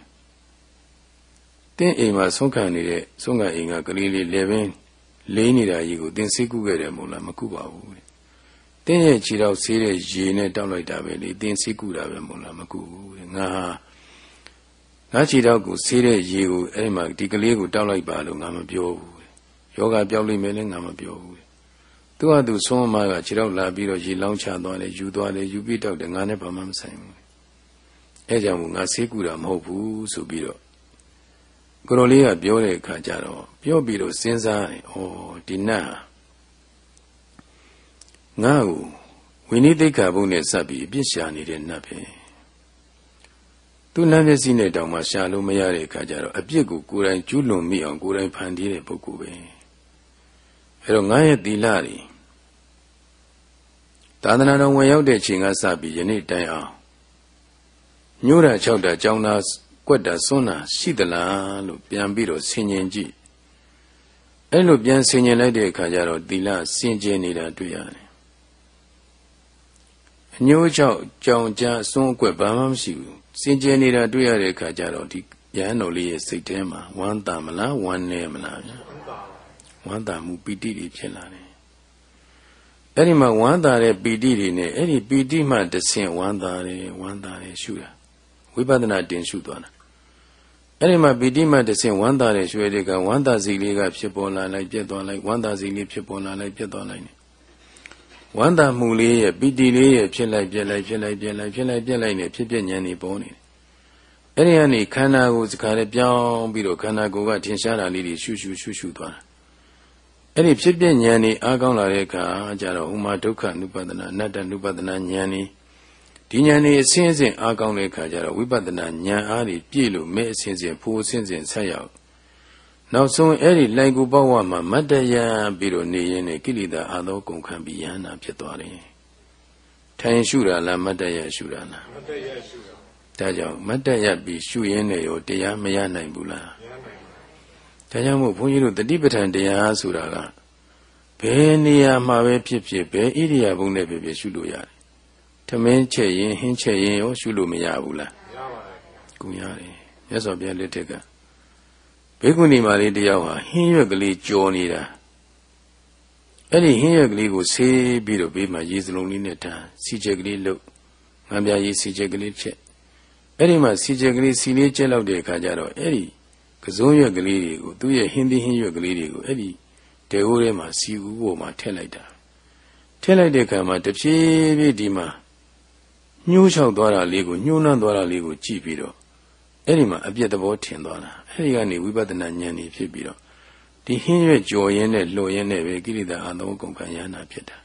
င်းအိမ်မှာဆုံးခံနေတဲ့ဆုံးခံအိမ်ကကလေးလေးလေပင်လေးနေတာကြီးကိုတင်းစိတ်ကုခဲ့တယ်မို့လားမကုပါဘူးတင်းရဲ့ခြေတော့ဆေးတဲ့ရေနဲ့တောက်လိုက်တာပဲလေတင်းစိတ်ကုတာပဲမို့လားမကုဘူးငါဟာငါခြေတော့ကိုဆေးတဲ့ရေကိုအဲ့ဒီမှာဒီကလေးကိုတောက်လိုက်ပါလို့ငါမပြောဘူးယောဂပြောက်လိမ့်မယ်လည်းငါမပြောဘူးသူကသူဆုံးမကခြေတော့လာပြီးတော့ရေလောင်းချသွားတယ်ယူသွားတယ်ယူပြီးတောက်တယ်ငါနဲ့ဘာမှမဆိုင်ဘူးအဲကြောင့်ငါဆေးကူတာမဟုတ်ဘူးဆိုပြီးတော့ ကိုရိုလေးကပြောတဲ့အခါကျတော့ပြောပြီးတော့စဉ်းစားတယ်ဩဒီနတ်ငါ့ကိုဝိနည်းသိက္ခာဘုံနဲ့စပ်ပြီးအပြစ်ရှာနေတဲ့နတ်ပဲသူ့နတ်မျက်စိနဲ့တောင်မှရှာလို့မရတဲ့အခါကျတော့အပြစ်ကိုကိုယ်တိုင်ကျူးလွန်မိအောင်ကိုယ်တိုင်ဖန်တီးတဲ့ပုဂ္ဂိုလ်ပဲအဲတော့ငါရဲ့သီလတွေသာသနာတော်ဝင်ရောက်တဲ့ချိန်ကစပြီးယနေ့တိုင်အောင်ညို့တာ၆တာကြောင်းသား ကွက်တာစွန်းတာရှိသလားလို့ပြန်ပြီးတော့ဆင်ញင်ကြည့်အဲ့လိုပြန်ဆင်ញင်လိုက်တဲ့အခါကျတော့သီလစင်ကြယ်နေတာတွေ့ရတယ်အညိုးချောက်ကြောင်ကြားအစွန်းအကွက်ဘာမှမရှိဘူးစင်ကြယ်နေတာတွေ့ရတဲ့အခါကျတော့ဒီရဟန်းတော်လေးရဲ့စိတ်ထဲမှာဝမ်းသာမလားဝမ်းနည်းမလားဗျာဝမ်းသာမှုပီတိတွေဖြစ်လာတယ်အဲ့ဒီမှာဝမ်းသာတဲ့ပီတိတွေနဲ့အဲ့ဒီပီတိမှတဆင့်ဝမ်းသာတယ်ဝမ်းသာတယ်ရှုတာ ဝိပဿနာတင်ရှုသွားတာအဲ့ဒီမှာပီတိမှတဆင့်ဝမ်းသာတဲ့ရွှေတွေကဝမ်းသာစီလေးကဖြစ်ပေါ်လာလိုက်ပြတ်သွားလိုက်ဝမ်းသာစီလေးဖြစ်ပေါ်လာလိုက်ပြတ်သွားလိုက်ဝမ်းသာမှုလေးရဲ့ပီတိလေးရဲ့ဖြစ်လိုက်ပြက်လိုက်ဖြစ်လိုက်ပြက်လိုက်ဖြစ်လိုက်ပြက်လိုက်နဲ့ဖြစ်ပြဉာဏ်นี่ပေါ်နေတယ်အဲ့ဒီကနေခန္ဓာကိုယ်စခါလေးပြောင်းပြီးတော့ခန္ဓာကိုယ်ကထင်ရှားတာလေးတွေရှုရှုရှုရှုသွားတာအဲ့ဒီဖြစ်ပြဉာဏ်นี่အားကောင်းလာတဲ့အခါကျတော့ဥမာဒုက္ခ ानु ပဒနာအနတ္တ ानु ပဒနာဉာဏ်นี่ ဒီဉာဏ်นี่အစဉ်အစဉ်အားကောင်းတဲ့အခါကျတော့ဝိပဿနာဉာဏ်အားတွေပြည့်လို့မဲ့အစဉ်စဉ်ဖိုးအစဉ်စဉ်ဆက်ရောက်နောက်ဆုံးအဲ့ဒီလိုက်ကူဘဝမှာမတ္တယပြီးတော့နေရင်ကိလေသာအာသောကုန်ခံပြီးယန္နာဖြစ်သွားတယ်။ထိုင်ရှုတာလားမတ္တယရှုတာလားမတ္တယရှုတာ။ဒါကြောင့်မတ္တယပြီးရှုရင်းနဲ့ရောတရားမရနိုင်ဘူးလား။မရနိုင်ဘူး။ဒါကြောင့်မို့ဘုန်းကြီးတို့တတိပဋ္ဌာန်တရားဆိုတာကဘယ်နေရာမှာပဲဖြစ်ဖြစ်ဘယ်ဣရိယာပုနဲ့ဖြစ်ဖြစ်ရှုလို့ရတယ်။ထ မင်းချက်ရင်ဟင်းချက်ရင်ရောရှုလို့မရဘူးလား။မရပါဘူး။ကုရတယ်။မြတ်စွာဘုရားလက်ထက်ကဘေကုဏီမာလေးတယောက်ဟာဟင်းရွက်ကလေးကြော်နေတာအဲ့ဒီဟင်းရွက်ကလေးကိုဆေးပြီးတော့ဘေးမှာရေစလုံးလေးနဲ့ထားစီချက်ကလေးလှုပ်ငံပြရေးစီချက်ကလေးချက်အဲ့ဒီမှာစီချက်ကလေးစီလေးကျက်လောက်တဲ့အခါကျတော့အဲ့ဒီကစုံးရွက်ကလေးတွေကိုသူ့ရဲ့ဟင်းသီးဟင်းရွက်ကလေးတွေကိုအဲ့ဒီတေဟိုးထဲမှာစီဦးပေါ်မှာထည့်လိုက်တာထည့်လိုက်တဲ့အခါမှာတဖြည်းဖြည်းဒီမှာ ညှိုးချောက်သွားတာလေးကိုညှိုးနှမ်းသွားတာလေးကိုကြည့်ပြီးတော့အဲ့ဒီမှာအပြည့်သဘောထင်သွားတာအဲ့ဒီကနေဝိပဿနာဉာဏ်นี่ဖြစ်ပြီးတော့ဒီဟင်းရွက်ကြော်ရင်းနဲ့လှော်ရင်းနဲ့ပဲကိလေသာအသောကုန်ခံရနာဖြစ်တာ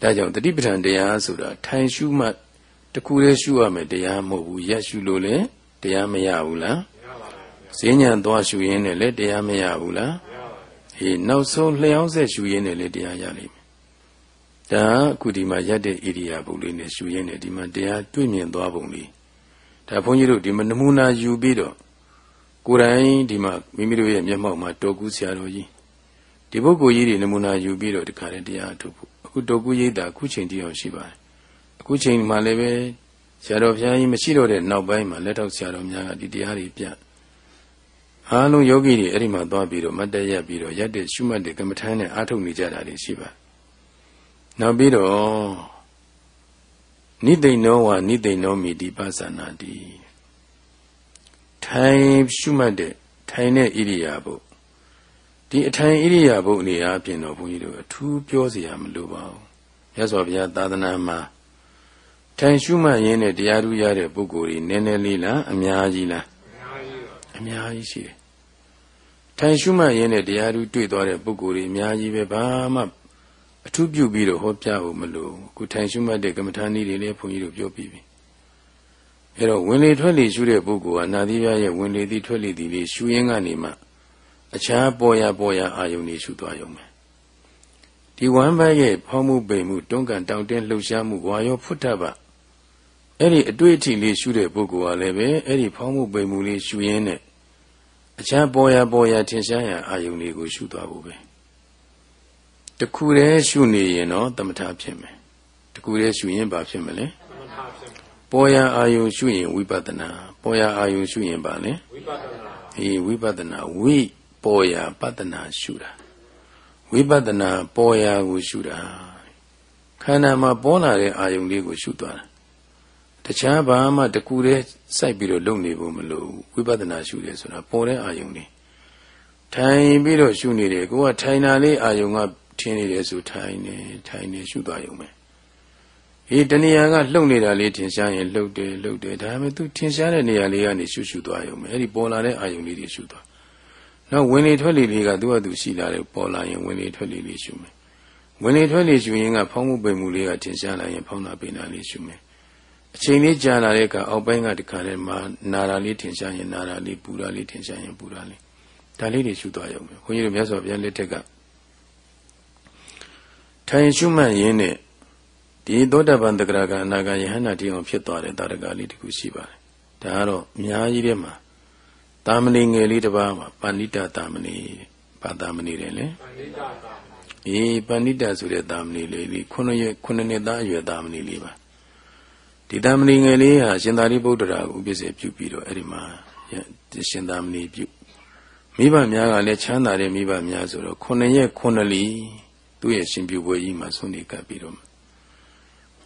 ဒါကြောင့်တတိပဋ္ဌာန်တရားဆိုတာထိုင်ရှုမှတခုတည်းရှုရမယ်တရားမဟုတ်ဘူးရက်ရှုလို့လည်းတရားမရဘူးလားဈဉ္ညာသွားရှုရင်းနဲ့လည်းတရားမရဘူးလားဟေးနောက်ဆုံးလျှောင်းဆက်ရှုရင်းနဲ့လည်းတရားရလိမ့်မယ် ဒါအခုဒီမှာရက်တဲ့ဣရိယာပုလေးနဲ့ရှုရင်းနဲ့ဒီမှာတရားတွေ့မြင်သွားပုံလေးဒါဘုန်းကြီးတို့ဒီမှာနမူနာယူပြီးတော့ကိုယ်တိုင်ဒီမှာမိမိတို့ရဲ့မျက်မှောက်မှာတော်ကူးဆရာတော်ကြီးဒီပုဂ္ဂိုလ်ကြီးတွေနမူနာယူပြီးတော့ဒီခါလေးတရားထုတ်ဖို့အခုတော်ကူးရိပ်တာအခုချိန်တည်းအောင်ရှိပါတယ်အခုချိန်မှာလည်းပဲဆရာတော်ဘုရားကြီးမရှိတော့တဲ့နောက်ပိုင်းမှာလက်ထောက်ဆရာတော်များကဒီတရားတွေပြအားလုံးယောဂီတွေအဲ့ဒီမှာသွားပြီးတော့မတ်တရက်ပြီးတော့ရက်တဲ့ရှုမှတ်တဲ့ကမ္မထမ်းနဲ့အားထုတ်နေကြတာတွေရှိပါ နောက်ပြီးတော့နိသိဏောဝနိသိဏောမိတိပသနာတိထိုင်ရှုမှတ်တဲ့ထိုင်တဲ့ဣရိယာပုဒီအထိုင်ဣရိယာပုအနေအချင်းတော့ဘုန်းကြီးတို့အထူးပြောစရာမလိုပါဘူးမြတ်စွာဘုရားသာသနာမှာထိုင်ရှုမှတ်ရင်းနဲ့တရားဓုရတဲ့ပုဂ္ဂိုလ်တွေနည်းနည်းလေးလားအများကြီးလားအများကြီးရှိတယ်ထိုင်ရှုမှတ်ရင်းနဲ့တရားဓုတွေ့သွားတဲ့ပုဂ္ဂိုလ်တွေအများကြီးပဲဘာမှ အထူးပြုပြီးတော့ဟောပြဖို့မလိုခုထိုင်ရှုမှတ်တဲ့ကမ္မထာနည်းတွေလည်းဘုန်းကြီးတို့ပြောပြီးပြီအဲတော့ဝင်လေထွက်လေရှုတဲ့ပုဂ္ဂိုလ်ဟာနာသီးပြရဲ့ဝင်လေသည်ထွက်လေသည်လေးရှုရင်းကနေမှအခြားပေါ်ရပေါ်ရအာယုန်တွေရှုသွားရုံပဲဒီဝမ်းဘက်ရဲ့ဖောင်းမှုပိန်မှုတွန်းကန်တောင့်တင်းလှုပ်ရှားမှုဝါရောဖွတ်တတ်ပါအဲ့ဒီအတွေ့အထိလေးရှုတဲ့ပုဂ္ဂိုလ်ဟာလည်းပဲအဲ့ဒီဖောင်းမှုပိန်မှုလေးရှုရင်းနဲ့အခြားပေါ်ရပေါ်ရထင်ရှားရအာယုန်တွေကိုရှုသွားဖို့ပဲ တခုတည်းရှုနေရင်တော့တမထဖြစ်မယ်တခုတည်းရှုရင်ဘာဖြစ်မလဲပေါ်ရာအာယုံရှုရင်ဝိပဿနာပေါ်ရာအာယုံရှုရင်ပါလေဝိပဿနာအေးဝိပဿနာဝိပေါ်ရာပဿနာရှုတာဝိပဿနာပေါ်ရာကိုရှုတာခန္ဓာမှာပေါ်လာတဲ့အာယုံလေးကိုရှုသွားတာတခြားဘာမှတကူတည်းစိုက်ပြီးတော့လုပ်နေဖို့မလိုဝိပဿနာရှုတယ်ဆိုတာပေါ်တဲ့အာယုံလေးထိုင်ပြီးတော့ရှုနေတယ်ကိုကထိုင်တာလေးအာယုံက ထင်းနေတယ်ဆိုထိုင်နေထိုင်နေရှုသွားရုံပဲအေးတဏှာကလှုပ်နေတာလေးထင်ရှားရင်လှုပ်တယ်လှုပ်တယ်ဒါပေမဲ့ तू ထင်ရှားတဲ့နေရာလေးကနေရှုရှုသွားရုံပဲအဲ့ဒီပေါ်လာတဲ့အာယုံလေးတွေရှုသွားနောက်ဝင်လေထွက်လေလေးကသူ့ဟာသူရှိလာတယ်ပေါ်လာရင်ဝင်လေထွက်လေလေးရှုမယ်ဝင်လေထွက်လေရှုရင်ကဖောင်းမှုပိန်မှုလေးကထင်ရှားလာရင်ဖောင်းတာပိန်တာလေးရှုမယ်အချိန်လေးကြာလာတဲ့အခါအောက်ပိုင်းကတခါတည်းမှာနာတာလေးထင်ရှားရင်နာတာလေးပူတာလေးထင်ရှားရင်ပူတာလေးဒါလေးတွေရှုသွားရုံပဲခွန်ကြီးတို့မြတ်စွာဘုရားလက်ထက်က ထိုင်ရှုမှတ်ရင်းနဲ့ဒီသောတာပန်တဂရကအနာဂယဟန္တာတိအောင်ဖြစ်သွားတဲ့တာရကလေးတခုရှိပါတယ်ဒါကတော့အများကြီးထဲမှာတာမဏေငယ်လေးတစ်ပါးမှာပဏိတတာမဏေဘာတာမဏေတယ်လေပဏိတတာအေးပဏိတဆိုတဲ့တာမဏေလေးဒီခုနှစ်ရက်ခုနှစ်နှစ်သားအရွယ်တာမဏေလေးပါဒီတာမဏေငယ်လေးဟာရှင်သာရိပုတ္တရာကိုဥပ္ပစ္စေပြုပြီးတော့အဲ့ဒီမှာရှင်သာမဏေပြုမိဘများကလည်းချမ်းသာတဲ့မိဘများဆိုတော့ခုနှစ်ရက်ခုနှစ်လီ သူ့ရဲ့ရှင်ပြုပွဲကြီးမှာဆုံးနေကပ်ပြီးတော့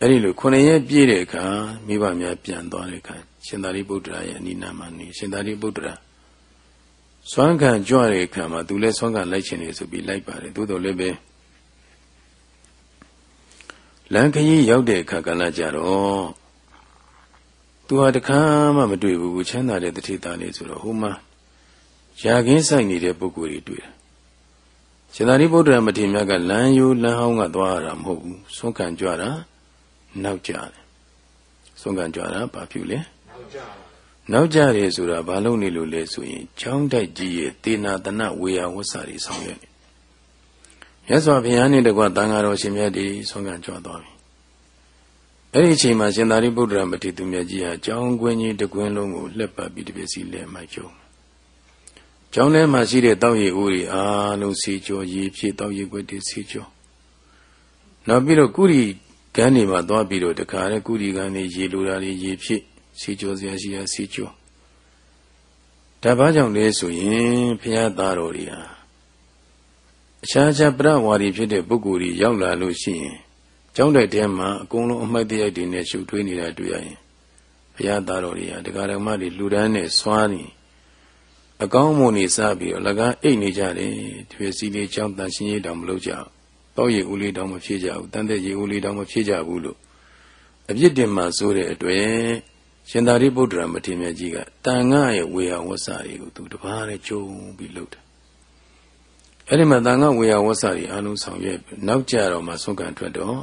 အဲ့ဒီလိုခုနှစ်ရက်ပြည့်တဲ့အခါမိဘများပြန်သွားတဲ့အခါရှင်သာရိပုတ္တရာရဲ့အနိနာမနေရှင်သာရိပုတ္တရာစွမ်းခံကြွတဲ့အခါမှာသူလည်းစွမ်းခံလိုက်ခြင်းနေဆိုပြီးလိုက်ပါတယ်သို့တော်လည်းပဲလမ်းခရီးရောက်တဲ့အခါကလည်းကြတော့သူဟာတခါမှမတွေ့ဘူးချမ်းသာတဲ့တတိသားလေးဆိုတော့ဟိုမှာယာခင်းဆိုင်နေတဲ့ပုဂ္ဂိုလ်တွေတွေ့တယ် ရှင်သာရိပုတ္တရာမထေရမြတ်ကလမ်းယိုးလမ်းဟောင်းကသွားရတာမဟုတ်ဘူးဆုံးခံကြွတာနောက်ကြတယ်ဆုံးခံကြွတာဘာဖြစ်လဲနောက်ကြနောက်ကြတယ်ဆိုတာဘာလို့နေလို့လဲဆိုရင်ချောင်းတိုက်ကြီးရဲ့တေနာတနဝေယဝဆတွေဆောင်ရွက်နေမြတ်စွာဘုရားနဲ့တကွတန်ဃာတော်ရှင်မြတ်တွေဆုံးခံကြွသွားပြီအဲ့ဒီအချိန်မှာရှင်သာရိပုတ္တရာမထေရမြတ်ကြီးဟာကျောင်းကွင်းကြီးတကွင်းလုံးကိုလှက်ပတ်ပြီးတပည့်စီလဲမိုက် ကျုံကျောင်းထဲမှာရှိတဲ့တောက်ရည်ဦးတွေအားလုံးစီကြောရေဖြည့်တောက်ရည်ခွက်တွေစီကြောနောက်ပြီးတော့ကုရီကန်းတွေမှာသွားပြီးတော့တခါလေကုရီကန်းတွေရေလိုတာတွေရေဖြည့်စီကြောစရာရှိရာစီကြောဒါဘာကြောင့်လဲဆိုရင်ဘုရားသားတော်တွေဟာအခြားခြားပြဝါဒီဖြစ်တဲ့ပုဂ္ဂိုလ်တွေရောက်လာလို့ရှိရင်ကျောင်းတဲ့ထဲမှာအကုန်လုံးအမိုက်တရိုက်တွေနဲ့ရှုပ်ထွေးနေတာတွေ့ရရင်ဘုရားသားတော်တွေဟာတရားဓမ္မတွေလူဒန်းနဲ့စွားနေ အကောင်းမွန်နေစားပြီးတော့လကားအိတ်နေကြတယ်ဒီပြစီလေးကြောင်းတန်ရှင်းရေးတောင်မလုပ်ကြဘူးတောက်ရည်ဦးလေးတောင်မဖြည့်ကြဘူးတန်တဲ့ရည်ဦးလေးတောင်မဖြည့်ကြဘူးလို့အပြစ်တင်မှဆိုတဲ့အတွက်ရှင်သာရိပုတ္တရာမထေရမြတ်ကြီးကတန်ငါရဲ့ဝေယဝဆတွေကိုသူတပါးနဲ့ကြုံပြီးလုပ်တယ်အဲ့ဒီမှာတန်ငါဝေယဝဆတွေအလုံးဆောင်ရွက်နောက်ကြတော့မှဆုံးကန်ထွက်တော့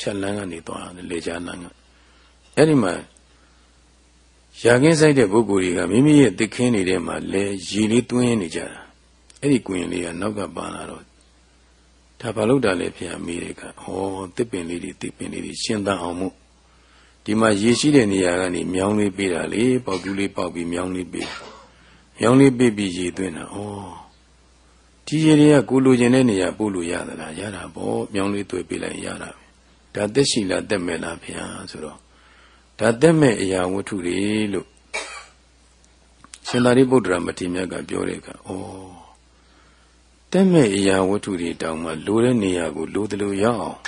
ဖြတ်လန်းကနေသွားတယ်လေချာလန်းကအဲ့ဒီမှာ ရာခင်းဆိုင်တဲ့ပုဂ္ဂိုလ်တွေကမိမိရဲ့သိခင်းနေတဲ့မှာလဲရည်လေးတွင်းနေကြတာအဲ့ဒီကွင်လေးကနောက်ကပါလာတော့ဒါဘာလို့တာလဲဖေဟာမိတဲ့ကဟောတစ်ပင်လေးတွေတစ်ပင်လေးတွေရှင်းသအောင်မှုဒီမှာရေရှိတဲ့နေရာကနေမြောင်းလေးပေးတာလေပေါက်ကူးလေးပေါက်ပြီးမြောင်းလေးပေးမြောင်းလေးပေးပြီးရေသွင်းတာဩဒီရေတွေကကိုလိုချင်တဲ့နေရာပို့လို့ရသလားရတာပေါ့မြောင်းလေးတွေ့ပေးလိုက်ရတာဒါသက်ရှိလားသက်မဲ့လားဖေဟာဆိုတော့ ဒါသက်မဲ့အရာဝတ္ထုတွေလို့ရှင်သာရိပုတ္တရာမထေရမြတ်ကပြောတဲ့အခါဩသက်မဲ့အရာဝတ္ထုတွေတောင်မှလိုတဲ့နေရာကိုလိုတယ်လို့ရအောင်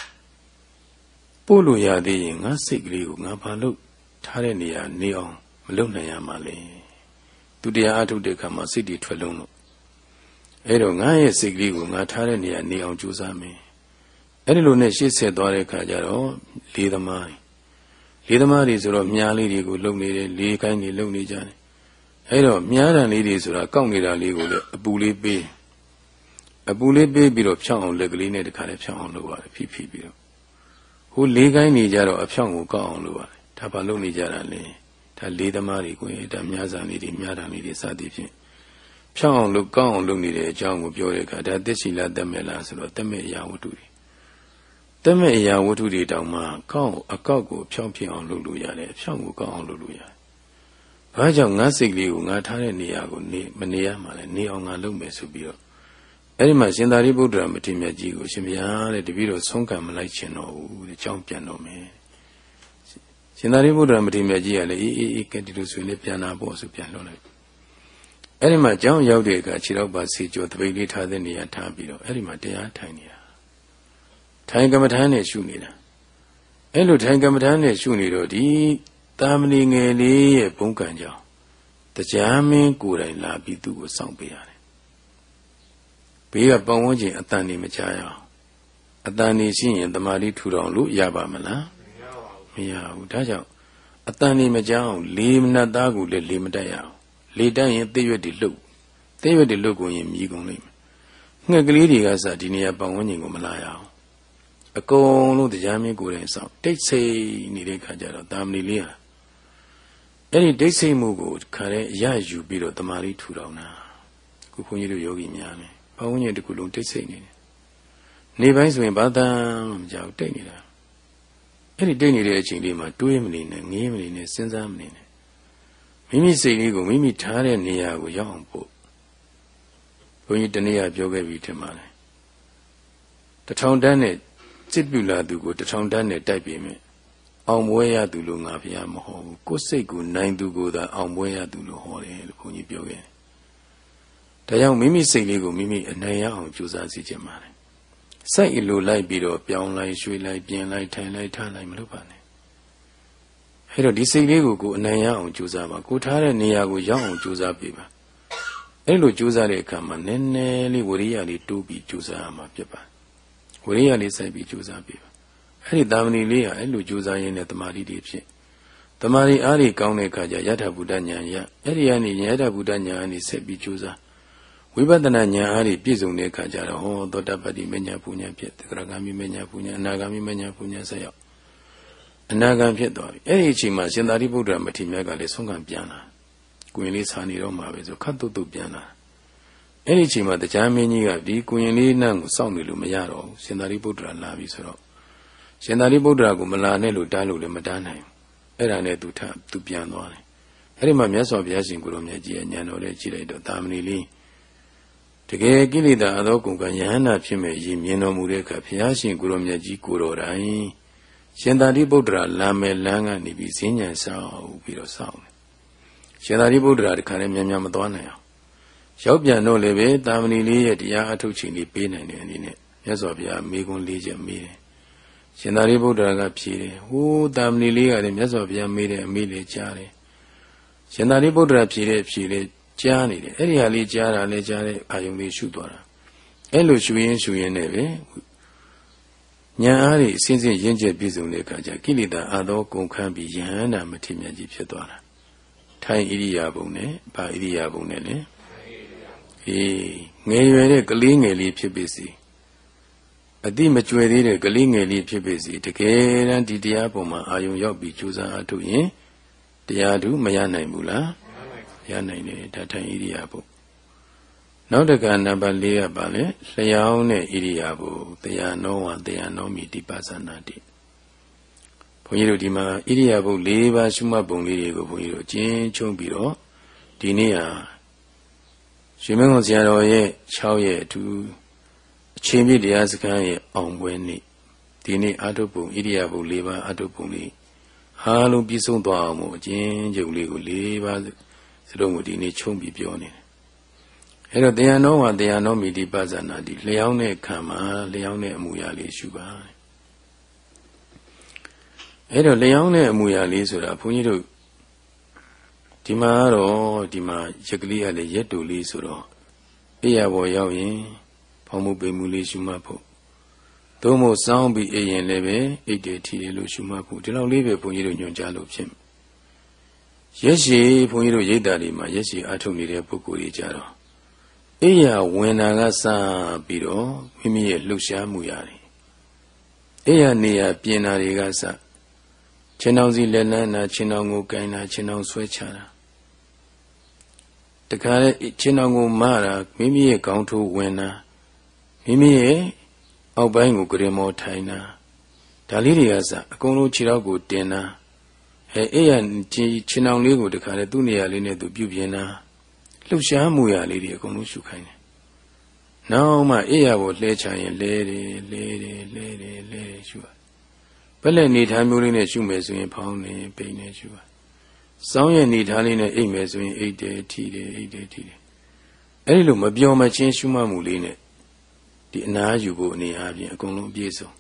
ပို့လို့ရသေးရင်ငါစိတ်ကလေးကိုငါဘာလို့ထားတဲ့နေရာနေအောင်မလုပ်နိုင်ရမှာလဲသူတရားအထုတ်တဲ့အခါမှာစိတ်တွေထွက်လုံးလို့အဲ့တော့ငါရဲ့စိတ်ကလေးကိုငါထားတဲ့နေရာနေအောင်ကြိုးစားမယ်အဲ့ဒီလိုနဲ့ရှေ့ဆက်သွားတဲ့အခါကျတော့လေးသမား လေးသမားတွေဆိုတော့မြားလေးတွေကိုလုံနေတယ်လေးကိုင်းတွေလုံနေကြတယ်အဲ့တော့မြားတန်လေးတွေဆိုတာကောက်နေတာလေးကိုလည်းအပူလေးပေးအပူလေးပေးပြီးတော့ဖြောင်းအောင်လက်ကလေးနဲ့တခါလေးဖြောင်းအောင်လုပ်ရတယ်ဖိဖိပြီးတော့ဟိုလေးကိုင်းနေကြတော့အဖြောင်းကိုကောက်အောင်လုပ်ရတယ်ဒါဘာလုပ်နေကြတာလဲဒါလေးသမားတွေကိုရင်ဒါမြားစာလေးတွေမြားတန်လေးတွေစသည်ဖြင့်ဖြောင်းအောင်လုပ်ကောက်အောင်လုပ်နေတဲ့အကြောင်းကိုပြောတဲ့အခါဒါသစ္စီလားတက်မဲ့လားဆိုတော့တက်မဲ့အရာဝတ္ထုတွေ တက်မဲ့အရာဝတ္ထုတွေတောင်မှကောက်အကောက်ကိုဖြောင်းဖြစ်အောင်လုပ်လို့ရတယ်ဖြောင်းကိုကောက်အောင်လုပ်လို့ရတယ်။ဘာကြောင့်ငါစိတ်ကလေးကိုငါထားတဲ့နေရာကိုနေမနေရမှလည်းနေအောင်ငါလုပ်မယ်ဆိုပြီးတော့အဲ့ဒီမှာရှင်သာရိပုတ္တရာမထေရမြတ်ကြီးကိုရှင်ဘုရားတဲ့တပည့်တော်ဆုံးကံမလိုက်ချင်တော့ဘူးတဲ့ကြောင်းပြန်တော့မယ်။ရရှင်သာရိပုတ္တရာမထေရမြတ်ကြီးကလည်းအေးအေးအေးကဲဒီလိုဆိုရင်လည်းပြန်လာဖို့ဆိုပြန်လွှတ်လိုက်အဲ့ဒီမှာကျောင်းရောက်တဲ့အခါခြေတော့ပါစီကျော်တပိတ်လေးထားတဲ့နေရာထားပြီးတော့အဲ့ဒီမှာတရားထိုင်နေတာ ထိုင်ကမ္မထာနဲ့ရှုနေတာအဲ့လိုထိုင်ကမ္မထာနဲ့ရှုနေတော့ဒီတာမဏိငယ်လေးရဲ့ဘုံကံကြောင့်တရားမင်းကိုယ်တိုင်လာပြီးသူ့ကိုစောင့်ပေးရတယ်ဘေးကပတ်ဝန်းကျင်အတန်နေမကြားရအောင်အတန်နေရှိရင်တမာတိထူထောင်လို့ရပါမလားမရဘူးဒါကြောင့်အတန်နေမကြားအောင်လေမနတ်သားကိုလည်းလေမတက်ရအောင်လေတက်ရင်သိရွက်တွေလှုပ်သိရွက်တွေလှုပ်ကုန်ရင်မြည်ကုန်လိမ့်မယ်ငှက်ကလေးတွေကစဒီနေရာပတ်ဝန်းကျင်ကိုမလာရအောင် အကုန်လုံးတရားမင်းကိုယ်တိုင်ဆောင်တိတ်ဆိတ်နေတဲ့ခါကျတော့တာမဏိလေးဟာအဲ့ဒီဒိတ်ဆိတ်မှုကိုခါတဲ့အရယူပြီးတော့တမာရီထူထောင်တာခုခွန်ကြီးတို့ယောဂီများမယ်ဘဝဉာဏ်တစ်ခုလုံးတိတ်ဆိတ်နေတယ်နေပိုင်းဆိုရင်ဘာသာမှမကြောက်တိတ်နေတာအဲ့ဒီတိတ်နေတဲ့အချိန်လေးမှာတွေးမနေနဲ့ငေးမနေနဲ့စဉ်းစားမနေနဲ့မိမိစိတ်လေးကိုမိမိထားတဲ့နေရာကိုရောက်အောင်ပို့ဘုန်းကြီးတနေ့ကပြောခဲ့ပြီးထင်ပါလေတထောင်တန်းနဲ့ စစ်ပြူလာသူကိုတထောင်တန်းနဲ့တိုက်ပြီးမြင်အောင်ပွဲရသူလို့ငါဖျားမဟောဘူးကိုယ်စိတ်ကိုနိုင်သူကိုသာအောင်ပွဲရသူလို့ဟောတယ်လို့ဘုန်းကြီးပြောခဲ့တယ်ဒါကြောင့်မိမိစိတ်လေးကိုမိမိအနိုင်ရအောင်ကြိုးစားစီခြင်းပါတယ်စိုက်အလိုလိုက်ပြီးတော့ပြောင်းလိုက်ရွှေ့လိုက်ပြင်လိုက်ထိုင်လိုက်ထားလိုက်မလုပ်ပါနဲ့အဲတော့ဒီစိတ်လေးကိုကိုအနိုင်ရအောင်ကြိုးစားပါကိုထားတဲ့နေရာကိုရောက်အောင်ကြိုးစားပေးပါအဲလိုကြိုးစားတဲ့အခါမှာနည်းနည်းလေးဝရိယလေးတိုးပြီးကြိုးစားရမှာဖြစ်ပါ ဝရိယလေးစိုက်ပြီးကြိုးစားပေးပါအဲ့ဒီတာမဏီလေးဟာအဲ့လိုကြိုးစားရင်းနဲ့တမာတိတွေဖြစ်တမာတိအားတွေကောင်းတဲ့အခါကျယထာဘုဒ္ဓဉာဏ်ရအဲ့ဒီကနေယထာဘုဒ္ဓဉာဏ်ကနေဆက်ပြီးကြိုးစားဝိပဿနာဉာဏ်အားတွေပြည့်စုံတဲ့အခါကျတော့ဟောသောတပတ္တိမညာပူညာဖြစ်သရဂါမိမညာပူညာအနာဂါမိမညာပူညာဆက်ရောက်အနာဂံဖြစ်သွားပြီအဲ့ဒီအချိန်မှာရှင်သာရိပုတ္တရာမထေရမြတ်ကလည်းဆုံးခံပြန်လာကိုရင်လေးစာနေတော့မှာပဲဆိုခတ်တုတ်တုတ်ပြန်လာ အဲ့ဒီအချိန်မှာတရားမင်းကြီးကဒီကိုရင်လေးနန်းကိုစောင့်နေလို့မရတော့ဘူးရှင်သာရိပုတ္တရာလာပြီဆိုတော့ရှင်သာရိပုတ္တရာကိုမလာနဲ့လို့တားလို့လည်းမတားနိုင်ဘူးအဲ့ဒါနဲ့သူထသူပြန်သွားတယ်အဲ့ဒီမှာမြတ်စွာဘုရားရှင်ကိုရောမြတ်ကြီးရဲ့ဉာဏ်တော်နဲ့ကြည့်လိုက်တော့တာမဏိလေးတကယ်ကိလေသာအသောကုန်ကယဟနာဖြစ်မဲ့ရည်မြင်တော်မူတဲ့အခါဘုရားရှင်ကိုရောမြတ်ကြီးကိုတော်တိုင်းရှင်သာရိပုတ္တရာလာမယ်လမ်းကနေပြီးဈဉ္ဉံဆောင်ပြီးတော့ဆောင်တယ်ရှင်သာရိပုတ္တရာတခါနဲ့မြန်မြန်မသွားနိုင်အောင် ရောက်ပြန်တော့လည်းပဲတာမဏိလေးရဲ့တရားအထုတ်ချိန်လေးပေးနိုင်တဲ့အနေနဲ့မြတ်စွာဘုရားမိကွန်းလေးချက်မေးတယ်ရှင်သာရိပုတ္တရာကဖြေတယ်ဟိုးတာမဏိလေးကလည်းမြတ်စွာဘုရားမေးတဲ့အမေးလေးကြားတယ်ရှင်သာရိပုတ္တရာဖြေတဲ့ဖြေလေးကြားနေတယ်အဲ့ဒီဟာလေးကြားတာလည်းကြားတဲ့အာယုံလေးရှုသွားတာအဲ့လိုရှုရင်းရှုရင်းနဲ့ပဲဉာဏ်အားဖြင့်အစဉ်စဉ်ရင့်ကျက်ပြည့်စုံတဲ့အခါကျကိလေသာအသောကုန်ခန်းပြီးယဟန္တာမထေမြတ်ကြီးဖြစ်သွားတာထိုင်ဣရိယာပုံနဲ့ဗာဣရိယာပုံနဲ့လေ အေးငယ်ရွယ်တဲ့ကလေးငယ်လေးဖြစ်ပြီစီအတိမကြွယ်သေးတဲ့ကလေးငယ်လေးဖြစ်ပေစီတကယ်တမ်းဒီတရားပုံမှာအာယုံရောက်ပြီးကြိုးစားအထုတ်ရင်တရားသူမရနိုင်ဘူးလားရနိုင်တယ်ဒါထိုင်ဣရိယာပုနောက်တကနံပါတ်၄ကပါလေလျှောင်းတဲ့ဣရိယာပုတရားနောဝတရားနောမိတိပါဇာနာတိဘုန်းကြီးတို့ဒီမှာဣရိယာပု၄ပါးရှုမှတ်ပုံလေးတွေကိုဘုန်းကြီးတို့အကျဉ်းချုပ်ပြီးတော့ဒီနေ့ဟာ ရွှေမင်းကုန်းဆရာတော်ရဲ့6ရဲ့အထူးချိန်ပြည့်တရားစခန်းရဲ့အောင်ပွဲနေ့ဒီနေ့အာထုပ်ပုံဣရိယာပု၄ပါးအာထုပ်ပုံလေးအားလုံးပြည့်စုံသွားအောင်မို့အကျဉ်းချုပ်လေးကို၄ပါးစလုံးကိုဒီနေ့ချုံပြီးပြောနေတယ်အဲ့တော့တရားတော်မှာတရားတော်မိဒီပဇာနာဒီလျောင်းတဲ့ခံမှာလျောင်းတဲ့အမူအရာလေးရှုပါအဲ့တော့လျောင်းတဲ့အမူအရာလေးဆိုတာဘုန်းကြီးတို့ ဒီမှာတော့ဒီမှာရက်ကလေးကလည်းရက်တူလေးဆိုတော့အိယာဘောရောက်ရင်ဖောင်းမှုပေမှုလေးရှုမှတ်ဖို့သို့မဟုတ်စောင်းပြီးအိရင်လည်းပဲအိတ်တေထီတယ်လို့ရှုမှတ်ဖို့ဒီလောက်လေးပဲဘုန်းကြီးတို့ညွှန်ကြားလို့ဖြစ်ရက်ရှိဘုန်းကြီးတို့ရိတ်တာတွေမှာရက်ရှိအထုတ်နေတဲ့ပုဂ္ဂိုလ်တွေကြတော့အိယာဝင်တာကစပြီးတော့မိမိရဲ့လှုပ်ရှားမှုရတယ်အိယာနေရာပြင်တာတွေကစခြေနှောင်စီလက်လန်းတာခြေနှောင်ကိုကင်တာခြေနှောင်ဆွဲချတာ တခါလေခြေနှောင်ကိုမတာမိမိရဲ့ခေါင်းထိုးဝင်တာမိမိရဲ့အောက်ပိုင်းကိုကြင်မောထိုင်တာဒါလေးတွေကစအကုန်လုံးခြေထောက်ကိုတင်တာအဲအဲ့ရခြေနှောင်လေးကိုတခါလေသူ့နေရာလေးနဲ့သူပြုတ်ပြင်းတာလှုပ်ရှားမှုရလေးတွေအကုန်လုံးရှုခိုင်းတယ်နောက်မှအဲ့ရကိုလှဲချရင်လဲတယ်လဲတယ်လဲတယ်လဲတယ်ရှုရဘပက်လက်နေထားမျိုးလေးနဲ့ရှုမယ်ဆိုရင်ဖောင်းနေပိန်နေရှုပါ စောင်းရဲ့နေထားလေးနဲ့အိပ်မယ်ဆိုရင်အိပ်တယ်ထီတယ်အိပ်တယ်ထီတယ်အဲ့ဒီလိုမပြောမချင်းရှုမှတ်မှုလေးနဲ့ဒီအနာယူဖို့အနေအားဖြင့်အကုန်လုံးပြည့်စုံ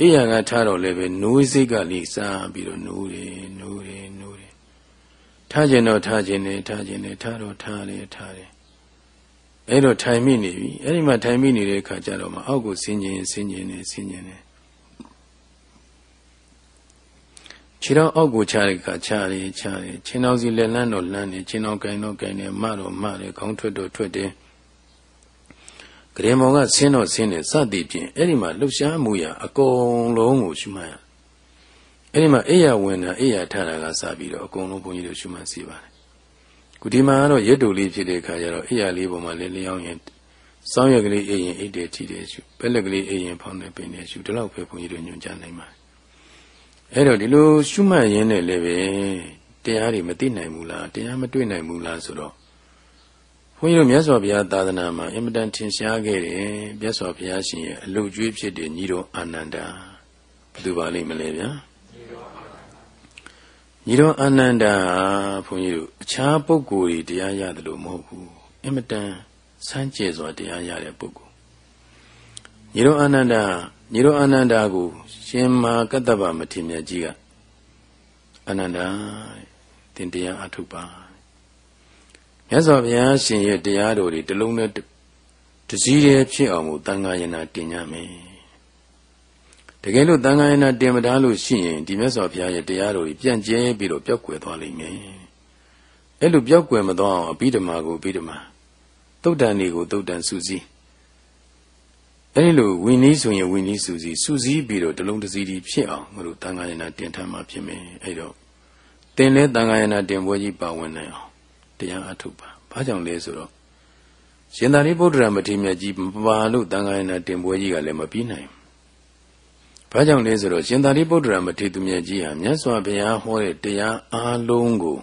အိယာကထားတော့လည်းပဲနိုးစိတ်ကလေးစားပြီးတော့နိုးတယ်နိုးတယ်နိုးတယ်ထားခြင်းတော့ထားခြင်းနဲ့ထားခြင်းနဲ့ထားတော့ထားတယ်ထားတယ်အဲ့တော့ထိုင်မိနေပြီအဲ့ဒီမှာထိုင်မိနေတဲ့အခါကျတော့မှအောက်ကိုဆင်းခြင်းဆင်းခြင်းနဲ့ဆင်းခြင်းနဲ့ ခြေတော်အောက်ကိုချတဲ့အခါချတယ်ချတယ်ခြေတော်စီလက်လန်းတော့လန်းတယ်ခြေတော်ကင်တော့ကင်တယ်မတော့မတယ်ခေါင်းထွက်တော့ထွက်တယ်ကရင်မောင်ကဆင်းတော့ဆင်းတယ်စသည်ဖြင့်အဲ့ဒီမှာလှုပ်ရှားမှုရအကုန်လုံးကိုရှုမှတ်ရအဲ့ဒီမှာအိယာဝင်တာအိယာထတာကစပြီးတော့အကုန်လုံးဘုန်းကြီးတို့ရှုမှတ်စီပါတယ်ခုဒီမှာတော့ရွတ်တူလေးဖြစ်တဲ့အခါကျတော့အိယာလေးပေါ်မှာလေလျောင်းရင်စောင်းရကလေးအိရင်အိတ်တယ်ထီတယ်ရှုပက်လက်ကလေးအိရင်ဖောင်းတယ်ပင်တယ်ရှုဒီလောက်ပဲဘုန်းကြီးတို့ညွှန်ကြားနိုင်ပါတယ် အဲ့တော့ဒီလိုရှုမှတ်ရင်းနဲ့လည်းပဲတရားတွေမသိနိုင်ဘူးလားတရားမတွေ့နိုင်ဘူးလားဆိုတော့ဘုန်းကြီးတို့မြတ်စွာဘုရားသာသနာမှာအင်မတန်ထင်ရှားခဲ့တယ်မြတ်စွာဘုရားရှင်ရဲ့အလုတ်ကျွေးဖြစ်တဲ့ညီတော်အာနန္ဒာဘယ်သူပါလိမ့်မလဲဗျာညီတော်အာနန္ဒာဘုန်းကြီးတို့အခြားပုဂ္ဂိုလ်တွေတရားရတယ်လို့မဟုတ်ဘူးအင်မတန်စမ်းကြဲစွာတရားရတဲ့ပုဂ္ဂိုလ်ညီတော်အာနန္ဒာ ညီတော်အာနန္ဒာကိုရှင်မဟာကတ္တဗမထေရမြတ်ကြီးကအာနန္ဒာတင်တရားအထုတ်ပါမြတ်စွာဘုရားရှင်ရဲ့တရားတော်တွေတလုံးနဲ့တစည်းတည်းဖြစ်အောင်ကိုတန်ခါယနာတင်ကြမယ်တကယ်လို့တန်ခါယနာတင်မထားလို့ရှိရင်ဒီမြတ်စွာဘုရားရဲ့တရားတော်တွေပြန့်ကျဲပြီးတော့ပျောက်ကွယ်သွားလိမ့်မယ်အဲ့လိုပျောက်ကွယ်မသွားအောင်အဘိဓမ္မာကိုအဘိဓမ္မာတုတ်တန်တွေကိုတုတ်တန်စုစည်း အဲ့လိုဝီနည်းဆိုရင်ဝီနည်းစုစည်းစုစည်းပြီးတော့တလုံးတစည်းဒီဖြစ်အောင်မလို့တန်ခါယနာတင်ထားမှဖြစ်မယ်အဲ့တော့တင်လဲတန်ခါယနာတင်ပွဲကြီးပါဝင်နိုင်အောင်တရားအထုတ်ပါဘာကြောင့်လဲဆိုတော့ရှင်သာရိပုတ္တရာမထေရမြတ်ကြီးမပါလို့တန်ခါရဏတင်ပွဲကြီးကလည်းမပြီးနိုင်ဘာကြောင့်လဲဆိုတော့ရှင်သာရိပုတ္တရာမထေရမြတ်ကြီးဟာမြတ်စွာဘုရားဟောတဲ့တရားအားလုံးကို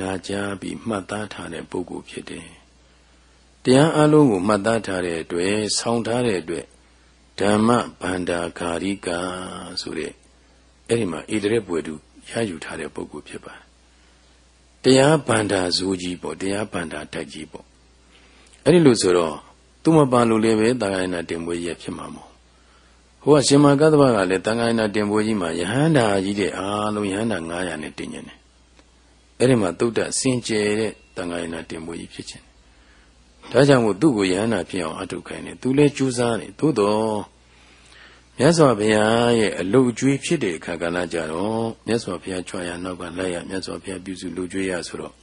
နာကြားပြီးမှတ်သားထားတဲ့ပုဂ္ဂိုလ်ဖြစ်တယ် တရားအလုံးကိုမှတ်သားထားတဲ့အတွက်ဆောင်းထားတဲ့အတွက်ဓမ္မဗန္ဒာဂါရိကာဆိုတဲ့အဲ့ဒီမှာဣတရက်ပွေတုရယူထားတဲ့ပုဂ္ဂိုလ်ဖြစ်ပါတယ်တရားဗန္ဒာဇိုးကြီးပေါ့တရားဗန္ဒာတိုက်ကြီးပေါ့အဲ့ဒီလိုဆိုတော့သူမပါလို့လည်းပဲတာဂိုင်းနာတင်ပွဲကြီးဖြစ်မှာမို့ဟိုကရှင်မကတ္တဗကလည်းတာဂိုင်းနာတင်ပွဲကြီးမှာယဟန္တာကြီးတဲ့အားလုံးယဟန္တာ900နဲ့တင်ញတယ်အဲ့ဒီမှာသုဒ္ဓစင်ကြယ်တဲ့တာဂိုင်းနာတင်ပွဲကြီးဖြစ်ခြင်း ဒါကြောင့်မို့သူ့ကိုယဟန္တာဖြစ်အောင်အထုခိုင်းတယ်သူလည်းကြိုးစားတယ်သို့တော့မြတ်စွာဘုရားရဲ့အလုတ်ကျွေးဖြစ်တဲ့အခါကလည်းကြတော့မြတ်စွာဘုရားချွာရနောက်ကလိုက်ရမြတ်စွာဘုရားပြုစုလူကျွေးရဆိုတော့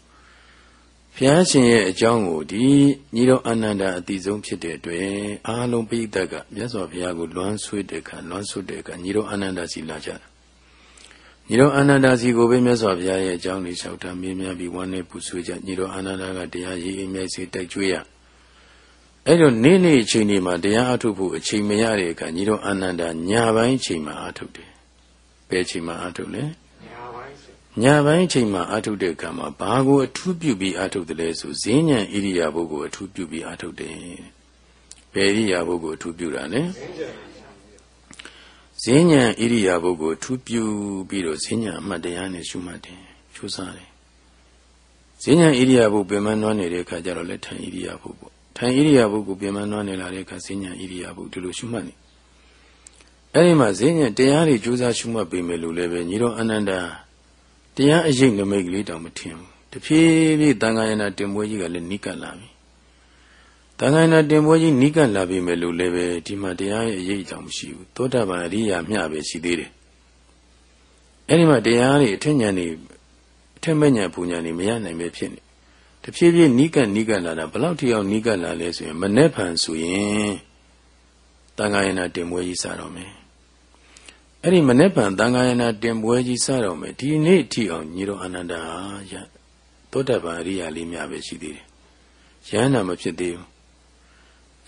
ဘုရားရှင်ရဲ့အကြောင်းကိုဒီညီတော်အနန္ဒာအတိဆုံးဖြစ်တဲ့အတွက်အားလုံးပိဋကတ်ကမြတ်စွာဘုရားကိုလွမ်းဆွေးတဲ့အခါလွမ်းဆွတ်တဲ့အခါညီတော်အနန္ဒာစီလာကြတာ ညီတော်အနန္ဒာစီကိုပဲမြတ်စွာဘုရားရဲ့အကြောင်းလေးလျှောက်တာမေးမြန်းပြီးဝမ်းနဲ့ပူဆွေးကြညီတော်အနန္ဒာကတရားရေးအိမ်မြိုက်စေတိုက်ကျွေးရအဲ့တော့နေ့နေ့အချိန်ဒီမှာတရားအထုတ်ဖို့အချိန်မရတဲ့အခါညီတော်အာနန္ဒာညာပိုင်းအချိန်မှာအထုတ်တယ်။ဘယ်အချိန်မှာအထုတ်လဲ။ညာပိုင်းအချိန်မှာအထုတ်တဲ့အခါမှာဘာကိုအထူးပြုပြီးအထုတ်တယ်လဲဆိုဈဉ္ဉံဣရိယာပုကိုအထူးပြုပြီးအထုတ်တယ်။ဘယ်ဣရိယာပုကိုအထူးပြုတာလဲ။ဈဉ္ဉံ ဣရိယာပုကိုအထူးပြုပြီးတော့ဈဉ္ဉံအမှတ်တရားနဲ့ရှုမှတ်တယ်။ရှုစားတယ်။ဈဉ္ဉံဣရိယာပုပင်မနှွမ်းနေတဲ့အခါကျတော့လက်ထံဣရိယာပုပေါ့ထိုင်ဣရိယာပုကိုပြင်မနှွားနေလာတဲ့အခါဈဉ္ညာဣရိယာပုဒီလိုရှုမှတ်နေအဲ့ဒီမှာဈဉ္ညာတရားတွေကြိုးစားရှုမှတ်ပေမဲ့လို့လည်းပဲညီတော်အနန္တတရားအရေးငမိတ်ကလေးတောင်မထင်ဘူးတဖြည်းဖြည်းတန်ခါယနာတင်ပွဲကြီးကလည်းနိကလာပြီ တန်ခါယနာတင်ပွဲကြီးနိကလာပြီမဲ့လို့လည်းပဲဒီမှာတရားရဲ့အရေးတောင်မရှိဘူးသောတာပန်အရိယာမျှပဲရှိသေးတယ်အဲ့ဒီမှာတရားတွေအထက်ဉာဏ်တွေအထက်မဲ့ဉာဏ်ပူဉာဏ်တွေမရနိုင်ပဲဖြစ်နေတဖြည်းဖြည်းနီးကပ်နီးကပ်လာတာဘလောက်ထိအောင်နီးကပ်လာလဲဆိုရင်မနေ့ဖန်ဆိုရင်တန်ခါယနာတင်ပွဲကြီးစတော့မယ်အဲ့ဒီမနေ့ဖန်တန်ခါယနာတင်ပွဲကြီးစတော့မယ်ဒီနေ့ထိအောင်ညီတော်အနန္ဒာရသောတပန်အရိယာလေးများပဲရှိသေးတယ်ယဟန္တာမဖြစ်သေးဘူး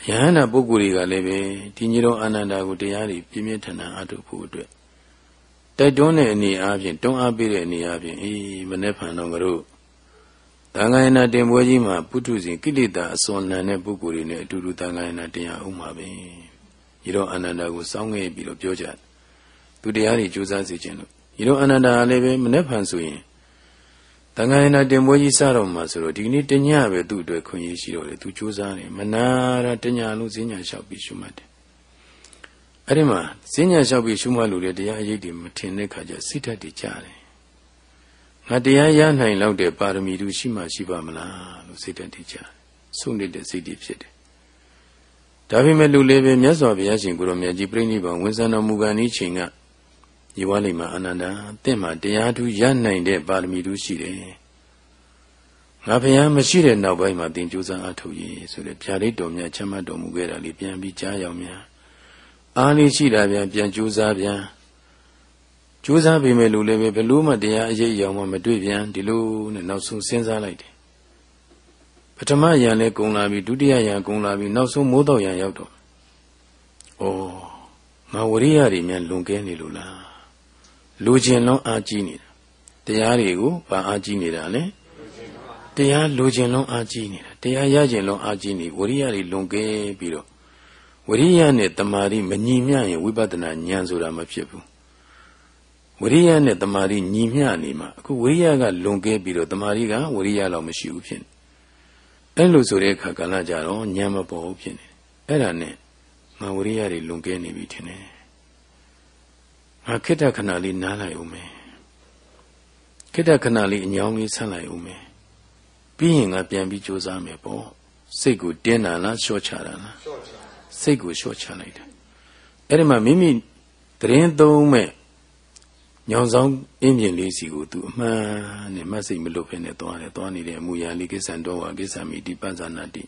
ယဟန္တာပုဂ္ဂိုလ်တွေကလည်းပဲဒီညီတော်အနန္ဒာကိုတရားတွေပြင်းပြင်းထန်ထန်အထုဖို့အတွက်တိုက်တွန်းတဲ့အနေအားဖြင့်တွန်းအားပေးတဲ့အနေအားဖြင့်အေးမနေ့ဖန်တော့ငါတို့သံဃာယနာတင်ပွဲကြီးမှာပုထုဇဉ်ကိလေသာအစွန်နံတဲ့ပုဂ္ဂိုလ်တွေနဲ့အတူတူသံဃာယနာတင်ရအောင်ပါပဲ။ဤတော့အနန္တကိုစောင်းခဲ့ပြီးတော့ပြောကြတယ်။သသူတရားတွေကြိုးစားစေခြင်းလို့ဒီလိုအနန္တဟာလည်းပဲမနှက်ဖန်ဆိုရင် တန်ခါရဏတင်ပွဲကြီးစတော့မှာဆိုတော့ဒီနေ့တညပဲသူ့အတွက်ခွင့်ရရှိတော့လေသူကြိုးစားတယ်မနာရတညလုံးဈဉ္ညာလျှောက်ပြီးရှုမှတ်တယ်အဲ့ဒီမှာဈဉ္ညာလျှောက်ပြီးရှုမှတ်လို့လေတရားအရေးတွေမထင်တဲ့ခါကျစိတ်ဓာတ်တွေကြားတယ်ငါတရားရနိုင်လောက်တဲ့ပါရမီတို့ရှိမှရှိပါမလားလို့စိတ်ဓာတ်တွေကြားဆုံးနေတဲ့စိတ်တွေဖြစ်တယ်ဒါပေမဲ့လူလေးပဲမြတ်စွာဘုရားရှင်ကိုရောမြတ်ကြီးပြိဋိဘံဝန်ဆန္တော်မူကန်ဤချိန်က ဒီဝါလိမှာအနန္တတင့်မှာတရားထူးရနိုင်တဲ့ပါရမီတို့ရှိတယ်ငါဘုရားမရှိတဲ့နောက်ပိုင်းမှာသင်ကြိုးစားအထုတ်ရည်ဆိုတဲ့ဖြာလေးတော်များချမ်းမတော်မူခဲ့တာလေးပြန်ပြီးကြားရောက်များအားလေးရှိတာပြန်ပြန်ကြိုးစားပြန်ကြိုးစားပေမဲ့လူလည်းပဲဘလို့မှတရားအရေးအယောင်မှမတွေ့ပြန်ဒီလိုနဲ့နောက်ဆုံးစဉ်းစားလိုက်တယ်ပထမယံလည်းကုံလာပြီဒုတိယယံကုံလာပြီနောက်ဆုံးမိုးတော့ယံရောက်တော့ဩငါဝရိယတွေမြန်လွန်ကဲနေလို့လား လူကျင်လုံးအားကြီးနေတာတရားတွေကိုဘာအားကြီးနေတာလဲတရားလူကျင်လုံးအားကြီးနေတာတရားရကျင်လုံးအားကြီးနေဝရိယတွေလွန်ကဲပြီးတော့ဝရိယနဲ့တမာတိမညီမျှရင်ဝိပဿနာဉာဏ်ဆိုတာမဖြစ်ဘူးဝရိယနဲ့တမာတိညီမျှနေမှာအခုဝရိယကလွန်ကဲပြီးတော့တမာတိကဝရိယလောက်မရှိဘူးဖြစ်နေအဲ့လိုဆိုတဲ့အခါကလည်းကြတော့ဉာဏ်မပေါ်ဘူးဖြစ်နေအဲ့ဒါနဲ့ငါဝရိယတွေလွန်ကဲနေပြီထင်တယ် ငါခိတ္တခဏလေးနားလိုက်ဦးမယ်ခိတ္တခဏလေးအညောင်းလေးဆန့်လိုက်ဦးမယ်ပြီးရင်ငါပြန်ပြီးကြိုးစားမယ်ပေါ့စိတ်ကိုတင်းတာလားလျှော့ချတာလားစိတ်ကိုလျှော့ချလိုက်တာအဲ့ဒီမှာမိမိတရင်သုံးမဲ့ညောင်ဆောင်အင်းမြင်လေးစီကိုသူအမှန်နဲ့မစိတ်မလွတ်ဖဲနဲ့သွားတယ်သွားနေတဲ့အမူအရာလေးကိစ္စံတော်ဝါကိစ္စမိဒီပဇာနာတိ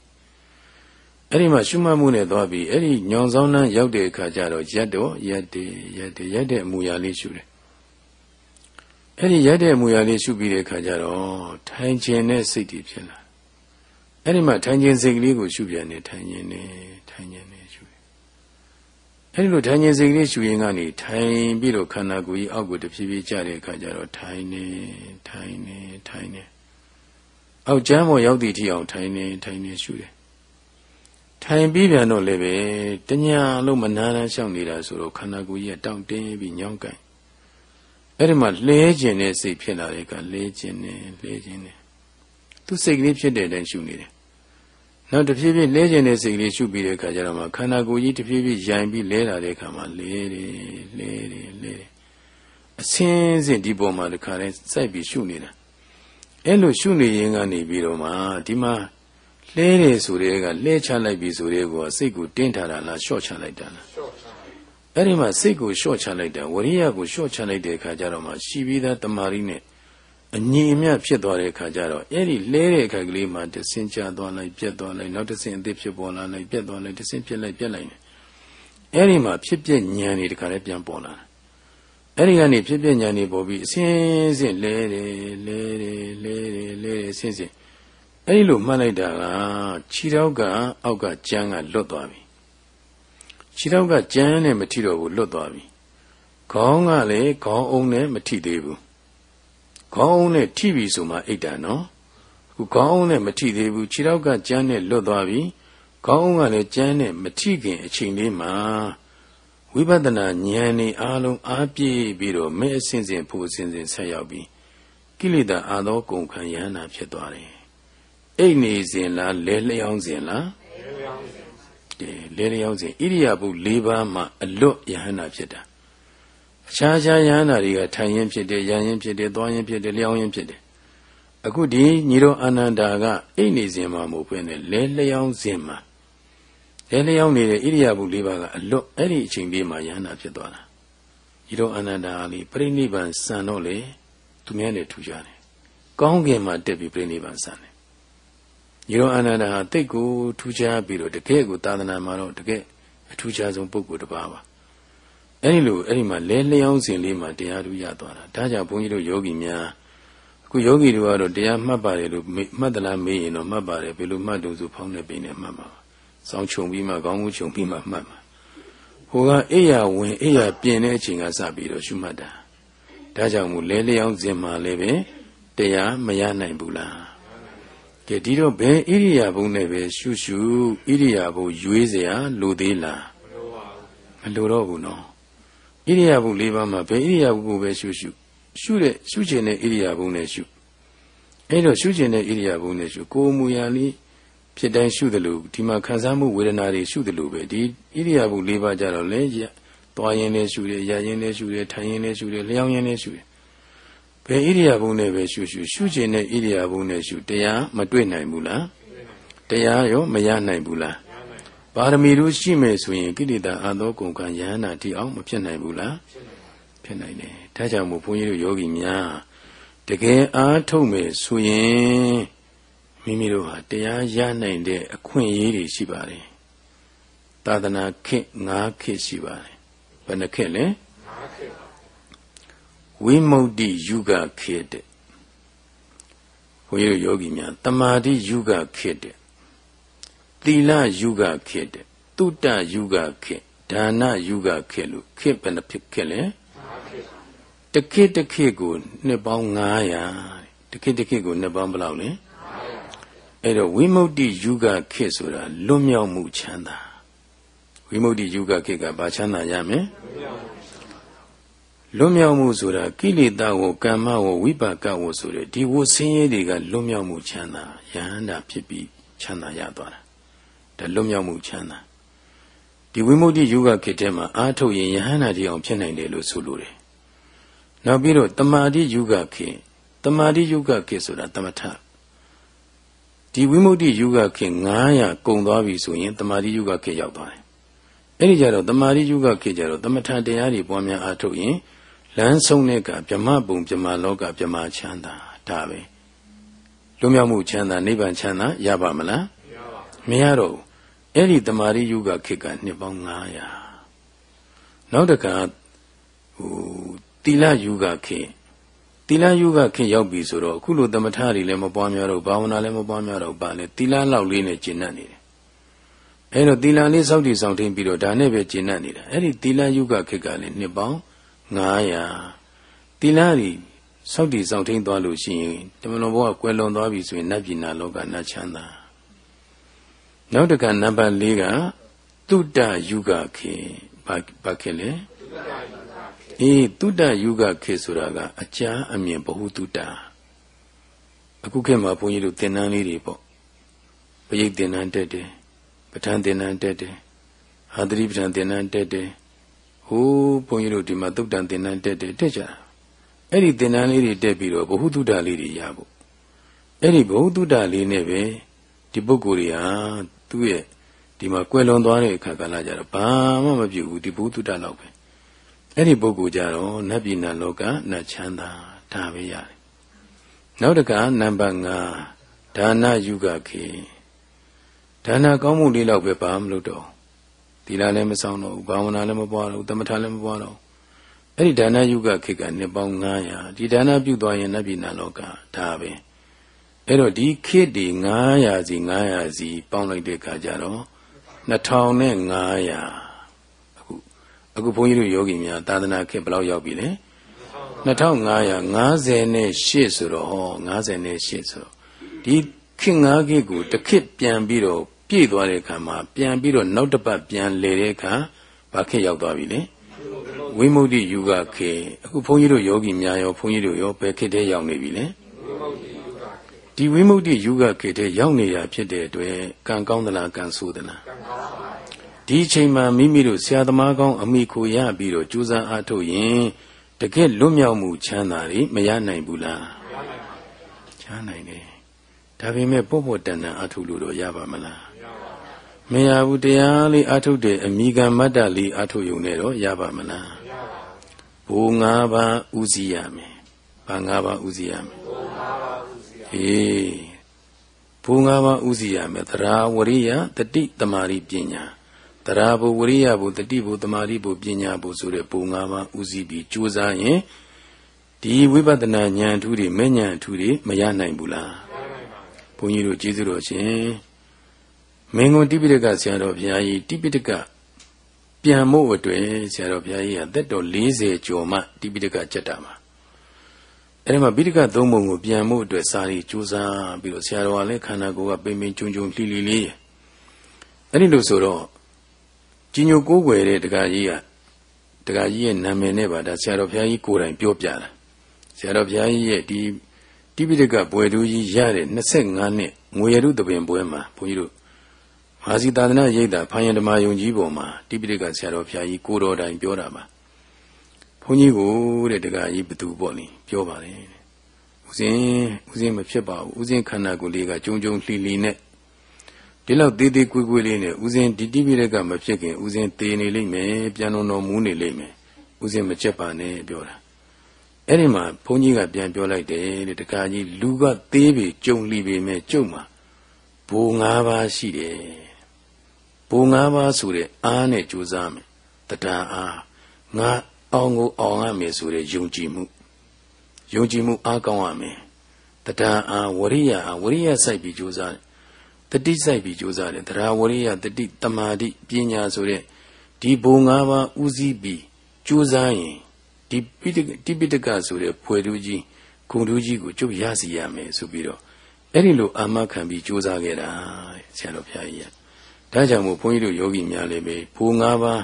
အဲ့ဒီမှာရှုမှတ်မှုနဲ့သွားပြီးအဲ့ဒီညောင်ဆောင်နှန်းရောက်တဲ့အခါကျတော့ရက်တော့ရက်တယ်ရက်တယ်ရက်တဲ့အမူအရာလေးရှုတယ်အဲ့ဒီရက်တဲ့အမူအရာလေးရှုပြီးတဲ့အခါကျတော့ထိုင်ခြင်းနဲ့စိတ်တည်ဖြစ်လာအဲ့ဒီမှာထိုင်ခြင်းစိတ်ကလေးကိုရှုပြန်နေထိုင်ခြင်းနဲ့ထိုင်ခြင်းနဲ့ရှုတယ်အဲ့ဒီလိုထိုင်ခြင်းစိတ်ကလေးရှုရင်ကနေထိုင်ပြီးတော့ခန္ဓာကိုယ်ကြီးအောက်ကိုတဖြည်းဖြည်းကျတဲ့အခါကျတော့ထိုင်နေထိုင်နေထိုင်နေအောက်ကျမ်းပေါ်ရောက်သည့်အထိအောင်ထိုင်နေထိုင်နေရှုတယ် ထိုင်ပြီးပြန်တော့လည်းပဲတညာလုံးမနားတမ်းရှောင်နေတာဆိုတော့ခန္ဓာကိုယ်ကြီးကတောင့်တင်းပြီးညောင်းကန်အဲ့ဒီမှာလဲခြင်းတဲ့စိတ်ဖြစ်လာတဲ့ကလဲခြင်းနဲ့လဲခြင်းနဲ့သူစိတ်ကလေးဖြစ်တဲ့အတိုင်းရှုနေတယ်နောက်တဖြည်းဖြည်းလဲခြင်းတဲ့စိတ်ကလေးရှုပြီးတဲ့အခါကျတော့မှခန္ဓာကိုယ်ကြီးတဖြည်းဖြည်းယိုင်ပြီးလဲလာတဲ့အခါမှာလဲတယ်လဲတယ်လဲတယ်အစင်းစင်ဒီပေါ်မှာတခါတည်းစိုက်ပြီးရှုနေတာအဲ့လိုရှုနေရင်ကနေပြီးတော့မှဒီမှာ လဲတယ်ဆိုတဲ့ကလဲချလိုက်ပြီဆိုတဲ့ကောစိတ်ကိုတင်းထားတာလားလျှော့ချလိုက်တာလားအဲ့ဒီမှာစိတ်ကိုလျှော့ချလိုက်တာဝရိယကိုလျှော့ချလိုက်တဲ့အခါကျတော့မှရှိပြီးသားတမာရီနဲ့အငြိအမြတ်ဖြစ်သွားတဲ့အခါကျတော့အဲ့ဒီလဲတဲ့အခါကလေးမှာတဆင်းချသွားလိုက်ပြက်သွားလိုက်နောက်တဆင်းအသေးဖြစ်ပေါ်လာလိုက်ပြက်သွားလိုက်တဆင်းပြက်လိုက်ပြက်လိုက်နေအဲ့ဒီမှာဖြစ်ပြဉာဏ်တွေတခါလေးပြန်ပေါ်လာအဲ့ဒီကနေဖြစ်ပြဉာဏ်တွေပေါ်ပြီးအစင်းစင်းလဲတယ်လဲတယ်လဲတယ်လဲတယ်ဆင်းစင်း အဲ့ဒီလိုမှတ်လိုက်တာကခြေထောက်ကအောက်ကကြမ်းကလွတ်သွားပြီခြေထောက်ကကြမ်းနဲ့မထိတော့ဘူးလွတ်သွားပြီခေါင်းကလည်းခေါင်းအုံးနဲ့မထိသေးဘူးခေါင်းအုံးနဲ့ထိပြီဆိုမှအိတ်တာနော်အခုခေါင်းအုံးနဲ့မထိသေးဘူးခြေထောက်ကကြမ်းနဲ့လွတ်သွားပြီခေါင်းအုံးကလည်းကြမ်းနဲ့မထိခင်အချိန်လေးမှာဝိပဿနာဉာဏ်นี่အားလုံးအားပြည့်ပြီးတော့မဲ့အစဉ်စဉ်ဖို့အစဉ်စဉ်ဆက်ရောက်ပြီးကိလေသာအာသောကုန်ခံရဟနာဖြစ်သွားတယ် အိတ်နေစဉ်လားလဲလျောင်းစဉ်လားလဲလျောင်းစဉ်ဣရိယာပု၄ပါးမှာအလွတ်ယဟနာဖြစ်တာအခြားခြားယဟနာတွေကထိုင်ရင်ဖြစ်တယ်ရန်ရင်ဖြစ်တယ်သွားရင်ဖြစ်တယ်လျောင်းရင်ဖြစ်တယ်အခုဒီညီတော်အာနန္ဒာကအိတ်နေစဉ်မှာမဟုတ်ဘဲနဲ့လဲလျောင်းစဉ်မှာလဲလျောင်းနေတဲ့ဣရိယာပု၄ပါးကအလွတ်အဲ့ဒီအချိန်လေးမှာယဟနာဖြစ်သွားတာညီတော်အာနန္ဒာလေးပြိဋိဘံစံတော့လေသူများနဲ့ထူကြတယ်ကောင်းကင်မှာတက်ပြီးပြိဋိဘံစံတယ် ညီတော်အာနန္ဒာဟာတိတ်ကိုထူးခြားပြီးတော့တကယ်ကိုသာသနာမှာတော့တကယ်အထူးခြားဆုံးပုဂ္ဂိုလ်တစ်ပါးပါအဲဒီလိုအဲဒီမှာလဲလျောင်းစဉ်လေးမှာတရားထူးရသွားတာဒါကြောင့်ဘုန်းကြီးတို့ယောဂီများအခုယောဂီတို့ကတော့တရားမှတ်ပါတယ်လို့မှတ်သလားမေးရင်တော့မှတ်ပါတယ်ဘယ်လိုမှတ်လို့ဆိုဖောင်းနေပိနေမှတ်ပါစောင်းချုံပြီးမှခေါင်းကူးချုံပြီးမှမှတ်ပါဟိုကအိယာဝင်အိယာပြင်တဲ့အချိန်ကစပြီးတော့ရှုမှတ်တာဒါကြောင့်မို့လဲလျောင်းစဉ်မှာလည်းပဲတရားမရနိုင်ဘူးလား ကဲဒီတော့ဘယ်ဣရိယာပုနဲ့ပဲရှုရှုဣရိယာပုရွေးเสียလိုသေးလားမလိုတော့ဘူးနော် ဣရိယာပု၄ပါးမှာဘယ်ဣရိယာပုကိုပဲရှုရှုရှုတဲ့ရှုခြင်းတဲ့ဣရိယာပုနဲ့ရှုအဲ့တော့ရှုခြင်းတဲ့ဣရိယာပုနဲ့ရှုကိုယ်မူရာလေးဖြစ်တိုင်းရှုတယ်လို့ဒီမှာခံစားမှုဝေဒနာတွေရှုတယ်လို့ပဲဒီဣရိယာပု၄ပါးကြတော့လေသွားရင်လည်းရှုတယ်ရရင်လည်းရှုတယ်ထိုင်ရင်လည်းရှုတယ်လျှောင်းရင်လည်းရှုတယ် ဘယ်ဣရိယာပုနဲ့ပဲရှုရှုရှုခြင်းတဲ့ဣရိယာပုနဲ့ရှုတရားမတွေ့နိုင်ဘူးလားတရားရောမရနိုင်ဘူးလားပါရမီတို့ရှိမယ်ဆိုရင်ကိလေသာအသောကုန်ကယဟနာတိအောင်မဖြစ်နိုင်ဘူးလားဖြစ်နိုင်တယ်ဒါကြောင့်မို့ဘုန်းကြီးတို့ယောဂီများတကယ်အားထုတ်မယ်ဆိုရင်မိမိတို့ဟာတရားရနိုင်တဲ့အခွင့်အရေးတွေရှိပါတယ်သာသနာခေတ်၅ခေတ်ရှိပါတယ်ဘယ်နှခေတ်လဲ ဝိမု ക്തി ယုဂခေတ်တဲ့ဘုန်းကြီးတို့ယောဂီများတမာတိယုဂခေတ်တဲ့သီလယုဂခေတ်တဲ့တုတ္တယုဂခေတ်ဒါနယုဂခေတ်လို့ခေတ်ဘယ်နှဖြစ်ခေတ်လဲတခေတ်တခေတ်ကိုနှစ်ပေါင်း900တခေတ်တခေတ်ကိုနှစ်ပေါင်းဘယ်လောက်လဲအဲ့တော့ဝိမု ക്തി ယုဂခေတ်ဆိုတာလွတ်မြောက်မှုချမ်းသာဝိမု ക്തി ယုဂခေတ်ကဘာချမ်းသာရမလဲ လွတ်မြောက်မှုဆိုတာကိလေသာဝကမ္မဝဝိပါကဝဆိုတဲ့ဒီဝဆင်းရဲတွေကလွတ်မြောက်မှုချမ်းသာယဟန္တာဖြစ်ပြီးချမ်းသာရသွားတာဒါလွတ်မြောက်မှုချမ်းသာဒီဝိမု ക്തി ယုဂခေတ်ထဲမှာအာထုတ်ရင်ယဟန္တာတရားဖြစ်နိုင်တယ်လို့ဆိုလိုတယ်နောက်ပြီးတော့တမာတိယုဂခေတ်တမာတိယုဂခေတ်ဆိုတာတမထဒီဝိမု ക്തി ယုဂခေတ်900ကုံသွားပြီဆိုရင်တမာတိယုဂခေတ်ရောက်သွားတယ်အဲ့ဒီကြတော့တမာတိယုဂခေတ်ကြတော့တမထတရားတွေပွားများအားထုတ်ရင် လမ်းဆုံးတဲ့ကဗြမပုံဗြမလောကဗြမချမ်းသာဒါပဲလွတ်မြောက်မှုချမ်းသာနိဗ္ဗာန်ချမ်းသာရပါမလားမရတော့ဘူးအဲ့ဒီတမာရိယုကခေတ်ကနှစ်ပေါင်း900နောက်တခါဟိုတိလယုကခေတ်တိလယုကခေတ်ရောက်ပြီဆိုတော့အခုလိုသမထတွေလည်းမပွားများတော့ဘာဝနာလည်းမပွားများတော့ပါလေတိလလောက်လေးနဲ့ကျင့်တတ်နေတယ်အဲ့တော့တိလလေးစောင့်တည်ဆောင်ထင်းပြီးတော့ဒါနဲ့ပဲကျင့်တတ်နေတာအဲ့ဒီတိလယုကခေတ်ကလည်းနှစ်ပေါင်း900 တိလတွေစောင့်တည်ဆောင်ထင်းသွားလို့ရှိရင်တမန်တော်ဘုရားကွယ်လွန်သွားပြီဆိုရင်နတ်ပြည်နာလောကနတ်ချမ်းသာနောက်တကနံပါတ်၄ကတုတ္တယုဂခေဘာဘာခေလဲအေးတုတ္တယုဂခေဆိုတာကအကြာအမြင်ဘ ഹു တုတ္တအခုခေတ်မှာဘုန်းကြီးတို့သင်္นานလေးတွေပေါ့ပရိတ်သင်္นานတက်တယ်ပဋ္ဌာန်းသင်္นานတက်တယ်ဟာသတိပဋ္ဌာန်းသင်္นานတက်တယ် ဟိုးဘုန်းကြီးတို့ဒီမှာသုတ်တန်သင်္นานတက်တယ်တက်ကြတာအဲ့ဒီသင်္นานလေးတွေတက်ပြီးတော့ဘ ഹു တုတ္တလေးတွေရဖို့အဲ့ဒီဘ ഹു တုတ္တလေးနဲ့ပဲဒီပုဂ္ဂိုလ်တွေဟာသူ့ရဲ့ဒီမှာကွယ်လွန်သွားတဲ့အခါကလည်းကြတော့ဘာမှမပြုဘူးဒီဘုသူတ္တလောက်ပဲအဲ့ဒီပုဂ္ဂိုလ်ကြတော့နတ်ပြည်နတ်လောကနတ်ချမ်းသာဒါပဲရတယ်နောက်တကနံပါတ်5ဒါနယုဂခေဒါနကောင်းမှုလေးလောက်ပဲဘာမလို့တော့ သီလလည်းမဆောင်တော့ဘူးဘာဝနာလည်းမပွားတော့ဘူးသမထလည်းမပွားတော့အဲ့ဒီဒါနယုဂခေကနှစ်ပေါင်း900ဒီဒါနပြုသွားရင်နတ်ပြည်နတ်လောကဒါပဲအဲ့တော့ဒီခေတ်ဒီ900စီ900စီပေါင်းလိုက်တဲ့အခါကျတော့2500အခုအခုဘုန်းကြီးတို့ယောဂီများသာသနာခေတ်ဘယ်လောက်ရောက်ပြီလဲ2558ဆိုတော့ဟော58ဆိုတော့ဒီခေတ်9ခေတ်ကိုတစ်ခေတ်ပြန်ပြီးတော့ ပြည့်သွားတဲ့အခါမှာပြန်ပြီးတော့နောက်တစ်ပတ်ပြန်လေတဲ့အခါဘာခေတ်ရောက်သွားပြီလဲဝိမု ക്തി ယူကခေတ်အခုဘုန်းကြီးတို့ယောဂီများရောဘုန်းကြီးတို့ရောဘယ်ခေတ်တည်းရောက်နေပြီလဲဒီဝိမု ക്തി ယုဂခေတ်ထဲရောက်နေတာဖြစ်တဲ့အတွက်ကံကောင်းသလားကံဆိုးသလားဒီအချိန်မှာမိမိတို့ဆရာသမားကောင်းအမိခိုရပြီးတော့ကြိုးစားအားထုတ်ရင်တကယ်လွတ်မြောက်မှုချမ်းသာတွေမရနိုင်ဘူးလားချမ်းနိုင်တယ်ဒါပေမဲ့ပေါ့ပေါ့တန်တန်အားထုတ်လို့တော့ရပါမလား မရဘူးတရားလေးအားထုတ်တယ်အမိကမတ္တလေးအားထုတ်ရုံနဲ့တော့ရပါမလားဘူ၅ပါးဥစည်းရမယ်ဘာ၅ပါးဥစည်းရမယ်အေးဘုံငါးပါးဥစီရမယ်သရာဝရိယတတိတမာရိပညာသရာဘုဝရိယဘုတတိဘုတမာရိဘုပညာဘုဆိုတဲ့ဘုံငါးပါးဥစီပြီးကြိုးစားရင်ဒီဝိပဿနာဉာဏ်ထူးတွေမဲ့ဉာဏ်ထူးတွေမရနိုင်ဘူးလားဘုန်းကြီးတို့ကျေးဇူးတော်ရှင် မင်းကုန်တိပိဋကဆရာတော်ဘုရားကြီးတိပိဋကပြန်မို့အတွက်ဆရာတော်ဘုရားကြီးကသက်တော်40ကျော်မှတိပိဋကကျက်တာမှာအဲဒီမှာပိဋကသုံးပုံကိုပြန်မှုအတွက်စာရီကြိုးစားပြီးတော့ဆရာတော်ကလည်းခန္ဓာကိုယ်ကပိမ့်ပိမ့်ကျုံကျုံလှီလှီလေးအဲဒီလိုဆိုတော့ကြီးညိုကိုးွယ်တဲ့တက္ကကြီးကတခါကြီးရဲ့နာမည်နဲ့ပါဒါဆရာတော်ဘုရားကြီးကိုယ်တိုင်ပြောပြတာဆရာတော်ဘုရားကြီးရဲ့ဒီတိပိဋကဘွယ်တူကြီးရတဲ့25နှစ်ငွေရတုတပင်ပွဲမှာဘုန်းကြီးတို့ မဟာစီသာသနာရိပ်သာဖာယံဓမ္မယုံကြီးပေါ်မှာတိပိဋကဆရာတော်ဘုရားကြီးကိုတော်တိုင်ပြောတာပါဘုန်းကြီးကိုတဲ့တခါကြီးဘသူပေါ့လေပြောပါလေဦးဇင်းဦးဇင်းမဖြစ်ပါဘူးဦးဇင်းခန္ဓာကိုယ်လေးကကြုံကြုံလှီလှီနဲ့ဒီလောက်သေးသေးကွေးကွေးလေးနဲ့ဦးဇင်းဒီတိပိရကမဖြစ်ခင်ဦးဇင်းသေနေလိမ့်မယ်ပြန်တော်တော်မူးနေလိမ့်မယ်ဦးဇင်းမချက်ပါနဲ့ပြောတာအဲ့ဒီမှာဘုန်းကြီးကပြန်ပြောလိုက်တယ်တဲ့တခါကြီးလူကသေးပြီကြုံလိပြီမဲ့ကြုံမှာဘိုး၅ပါးရှိတယ် ဘိုး၅ပါးဆိုတဲ့အားနဲ့ကြိုးစားမယ်တဏှာအားငါအောင်ကိုအောင်ရမယ်ဆိုတဲ့ယုံကြည်မှုယုံကြည်မှုအားကောင်းရမယ်တဏှာအားဝရိယအားဝရိယစိုက်ပြီးကြိုးစားတယ်တတိစိုက်ပြီးကြိုးစားတယ်တရားဝရိယတတိတမာတိပညာဆိုတဲ့ဒီဘုံ၅ပါးဥစည်းပြီးကြိုးစားရင်ဒီပိဋကတိပိဋကဆိုတဲ့ဖွယ်တူကြီးဂုံတူကြီးကိုကျုပ်ရစီရမယ်ဆိုပြီးတော့အဲ့ဒီလိုအာမခံပြီးကြိုးစားခဲ့တာဆရာတော်ဘုရားကြီးက ဒါကြောင့်မို့ဘုန်းကြီးတို့ယောဂီများလည်းပဲဘုံ၅ပါး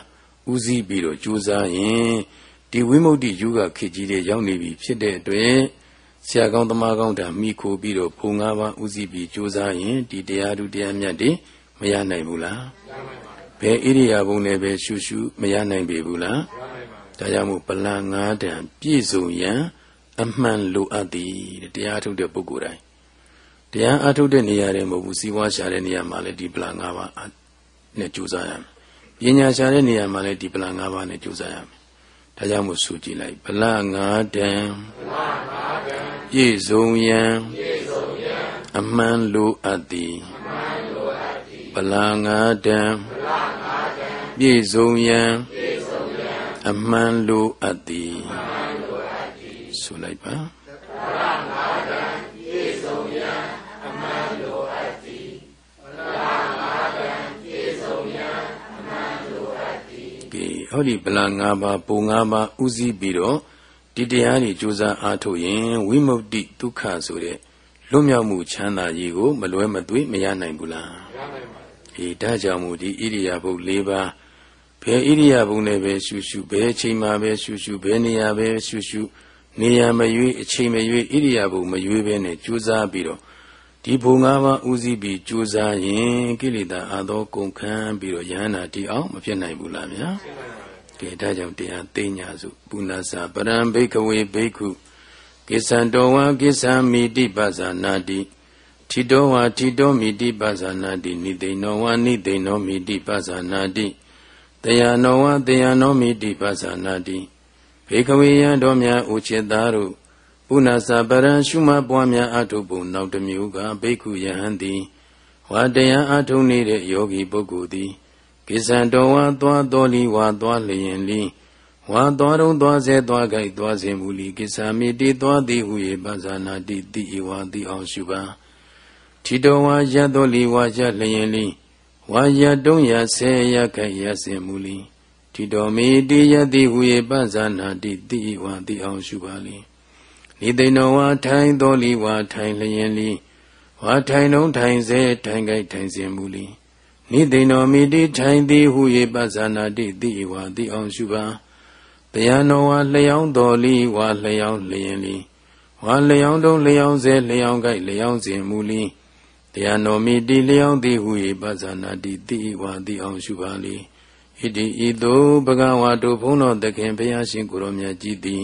ဥစည်းပြီးတော့ကြိုးစားရင်ဒီဝိမု ക്തി ယူကခေကြီးတွေရောက်နေပြီဖြစ်တဲ့အတွက်ဆရာကောင်းသမားကောင်းတာမိခိုပြီးတော့ဘုံ၅ပါးဥစည်းပြီးကြိုးစားရင်ဒီတရားဓုတရားမြတ်တွေမရနိုင်ဘူးလားဘယ်ဣရိယာပုနဲ့ပဲရှုရှုမရနိုင်ပေဘူးလားဒါကြောင့်မို့ပလန်၅တန်ပြည့်စုံရန်အမှန်လိုအပ်သည်တရားထုတ်တဲ့ပုဂ္ဂိုလ်တိုင်းတရားအထုတ်တဲ့နေရာတွေမဟုတ်ဘူးစီးပွားရှာတဲ့နေရာမှာလည်းဒီပလန်၅ပါး နဲ့ကြိုးစားရမယ်ပညာရှာတဲ့နေရာမှာလည်းဒီပလန်၅ပါးနဲ့ကြိုးစားရမယ်ဒါကြောင့်မို့ဆိုကြည့်လိုက်ပလန်၅တန်ပလန်၅တန်ပြည့်စုံရန်ပြည့်စုံရန်အမှန်လိုအပ်သည်အမှန်လိုအပ်သည်ပလန်၅တန်ပလန်၅တန်ပြည့်စုံရန်ပြည့်စုံရန်အမှန်လိုအပ်သည်အမှန်လိုအပ်သည်ဆိုလိုက်ပါ ဟောဒီဗလာ၅ပါးပုံ၅ပါးဥစည်းပြီးတော့ဒီတရားတွေကြိုးစားအားထုတ်ရင်ဝိမု ക്തി ဒုက္ခဆိုတဲ့လွတ်မြောက်မှုချမ်းသာကြီးကိုမလွဲမသွေမရနိုင်ဘူးလားမရနိုင်ပါဘူးအေးဒါကြောင့်မို့ဒီဣရိယာပုတ်၄ပါးဘယ်ဣရိယာပုတ်နဲ့ပဲရှုရှုဘယ်အချိန်မှာပဲရှုရှုဘယ်နေရာပဲရှုရှုနေရာမရွေးအချိန်မရွေးဣရိယာပုတ်မရွေးဘဲနဲ့ကြိုးစားပြီးတော့ဒီဘုံ၅ပါးဥစည်းပြီးကြိုးစားရင်ကိလေသာအသောကုန်ခန်းပြီးတော့ယဟန္တာတိအောင်မဖြစ်နိုင်ဘူးလားဗျာ ကဲဒါကြောင့်တရားသိညာစုပုဏ္ဏစာပရံဘိကဝေဘိက္ခုကိစ္ဆံတော်ဝါကိစ္ဆံမိတိပဇာနာတိထီတော်ဝါထီတော်မိတိပဇာနာတိနိသိဏောဝါနိသိဏောမိတိပဇာနာတိတယနောဝါတယနောမိတိပဇာနာတိဘေကဝေယံတော်များဥจิตသားတို့ပုဏ္ဏစာပရံရှုမပွားများအထုပ်ပုံနောက်တစ်မျိုးကဘိက္ခုယဟန်သည်ဝါတရားအထုံနေတဲ့ယောဂီပုဂ္ဂိုလ်သည် ကိစ္ဆံတော်ဝါသွားတော်လီဝါသွားလျင်လီဝါသွားတုံးသွားစေသွားကြိုက်သွားစေမူလီကိစ္ဆာမိတိသွားသည်ဟု၏ပဇာနာတိတိဤဝါတိအောင်ရှုပါထီတော်ဝါရတော်လီဝါရလျင်လီဝါရတုံးရဆဲရခိုက်ရစင်မူလီထီတော်မိတိယတိဟု၏ပဇာနာတိတိဤဝါတိအောင်ရှုပါလီနိသိဏဝါထိုင်တော်လီဝါထိုင်လျင်လီဝါထိုင်တုံးထိုင်စေထိုင်ကြိုက်ထိုင်စင်မူလီ နိသိဏောမိတိထိုင်သည်ဟု၍ပဇာနာတိတိဝါတိအောင်ရှုပါတရားတော်ဝါလျောင်းတော်လီဝါလျောင်းလျင်လီဝါလျောင်းတုံးလျောင်းစေလျောင်းကြိုက်လျောင်းစဉ်မူလီတရားတော်မိတိလျောင်းသည်ဟု၍ပဇာနာတိတိဝါတိအောင်ရှုပါလေဣတိဤသို့ဘဂဝါတို့ဘုန်းတော်သခင်ဘုရားရှင်ကိုရောမြတ်ကြီးသည်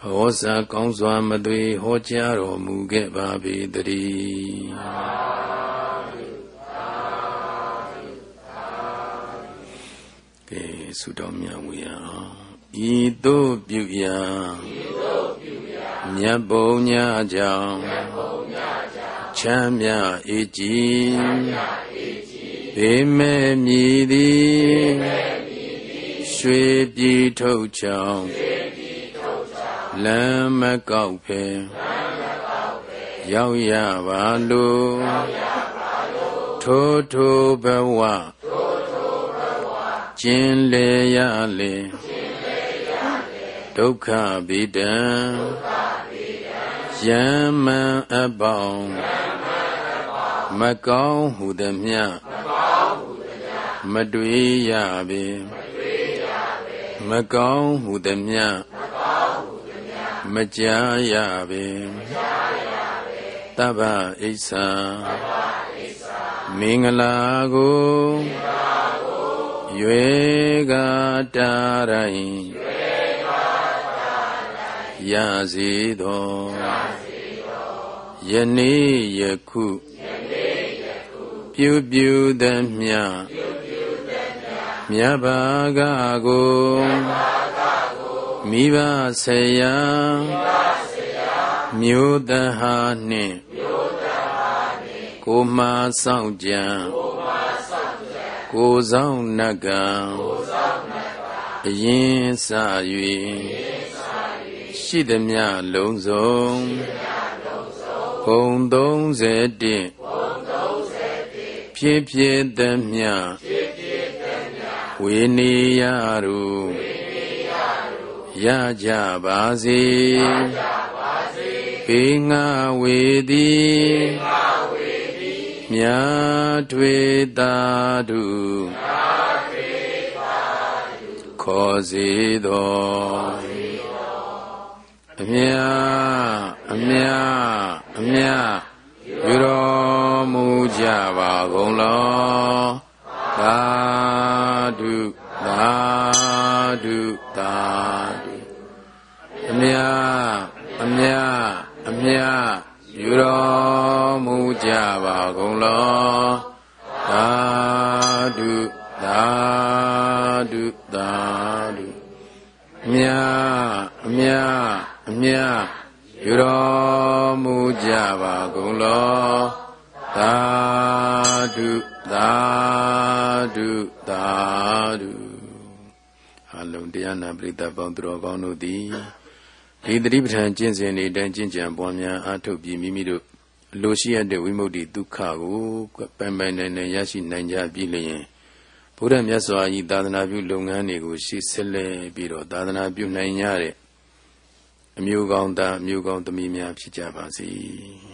ဟောစာကောင်းစွာမသွေဟောကြားတော်မူခဲ့ပါပေတည်း ဆုတောင်းမြတ်ဝေရအောင်ဤသို့ပြုရာဤသို့ပြုရာမြတ်ဘုံညာကြောင့်မြတ်ဘုံညာကြောင့်ချမ်းမြအေးကြည်ချမ်းမြအေးကြည်ဘေမဲ့မြည်သည်ဘေမဲ့မြည်သည်ရွှေပြည်ထုတ်ချောင်းရွှေပြည်ထုတ်ချောင်းလမ်းမကောက်ဖဲလမ်းမကောက်ဖဲရောက်ရပါလို့ရောက်ရပါလို့ထိုးထိုးဘဝ ကျင်လေရလေဒုက္ခဗိတံယံမံအပေါင်းမကောင်းဟုသည်မြမတွေ့ရပေမကောင်းဟုသမျှမကြားရပေတဗ္ဗဣစ္ဆာမင်္ဂလာကို ရွေကတာရိုင်းရစေသောယနေ့ယခုပြုပြုသမျှမြတ်ဘာကကိုမိဘဆရာမျိုးတဟာနှင့်ကိုမဆောင်ကြံ ကိုဆောင်နကံအရင်စ၍ရှိသည်မြလုံးစုံဘုံ31ဖြစ်ဖြစ်သည်မြဝေနေယရုရကြပါစေဘေငါဝေသည် မြာထွေတာတုခေါ်စေတော်အမြအမြအမြယူတော်မူကြပါကုန်လောသာဓုသာဓုသာဓုအမြအမြအမြ ယူတော်မူကြပါကုန်လောသာဓုသာဓုသာဓုအမြအမြအမြယူတော်မူကြပါကုန်လောသာဓုသာဓုသာဓုအလုံးတရားနာပရိသတ်ပေါင်းသူတော်ကောင်းတို့သည် ဒီတတိပဋ္ဌာန်ကျင့်စဉ်တွေတန်းကျင့်ကြံပွားများအားထုတ်ပြီးမိမိတို့လိုရှိရတဲ့ဝိမု ക്തി ဒုက္ခကိုပိုင်ပိုင်နိုင်နိုင်ရရှိနိုင်ကြပြီလျင်ဘုရားမြတ်စွာဘုရားသာသနာပြုလုပ်ငန်းတွေကိုရှေ့ဆက်လက်ပြီးတော့သာသနာပြုနိုင်ကြတဲ့အမျိုးကောင်းသားအမျိုးကောင်းသမီးများဖြစ်ကြပါစေ။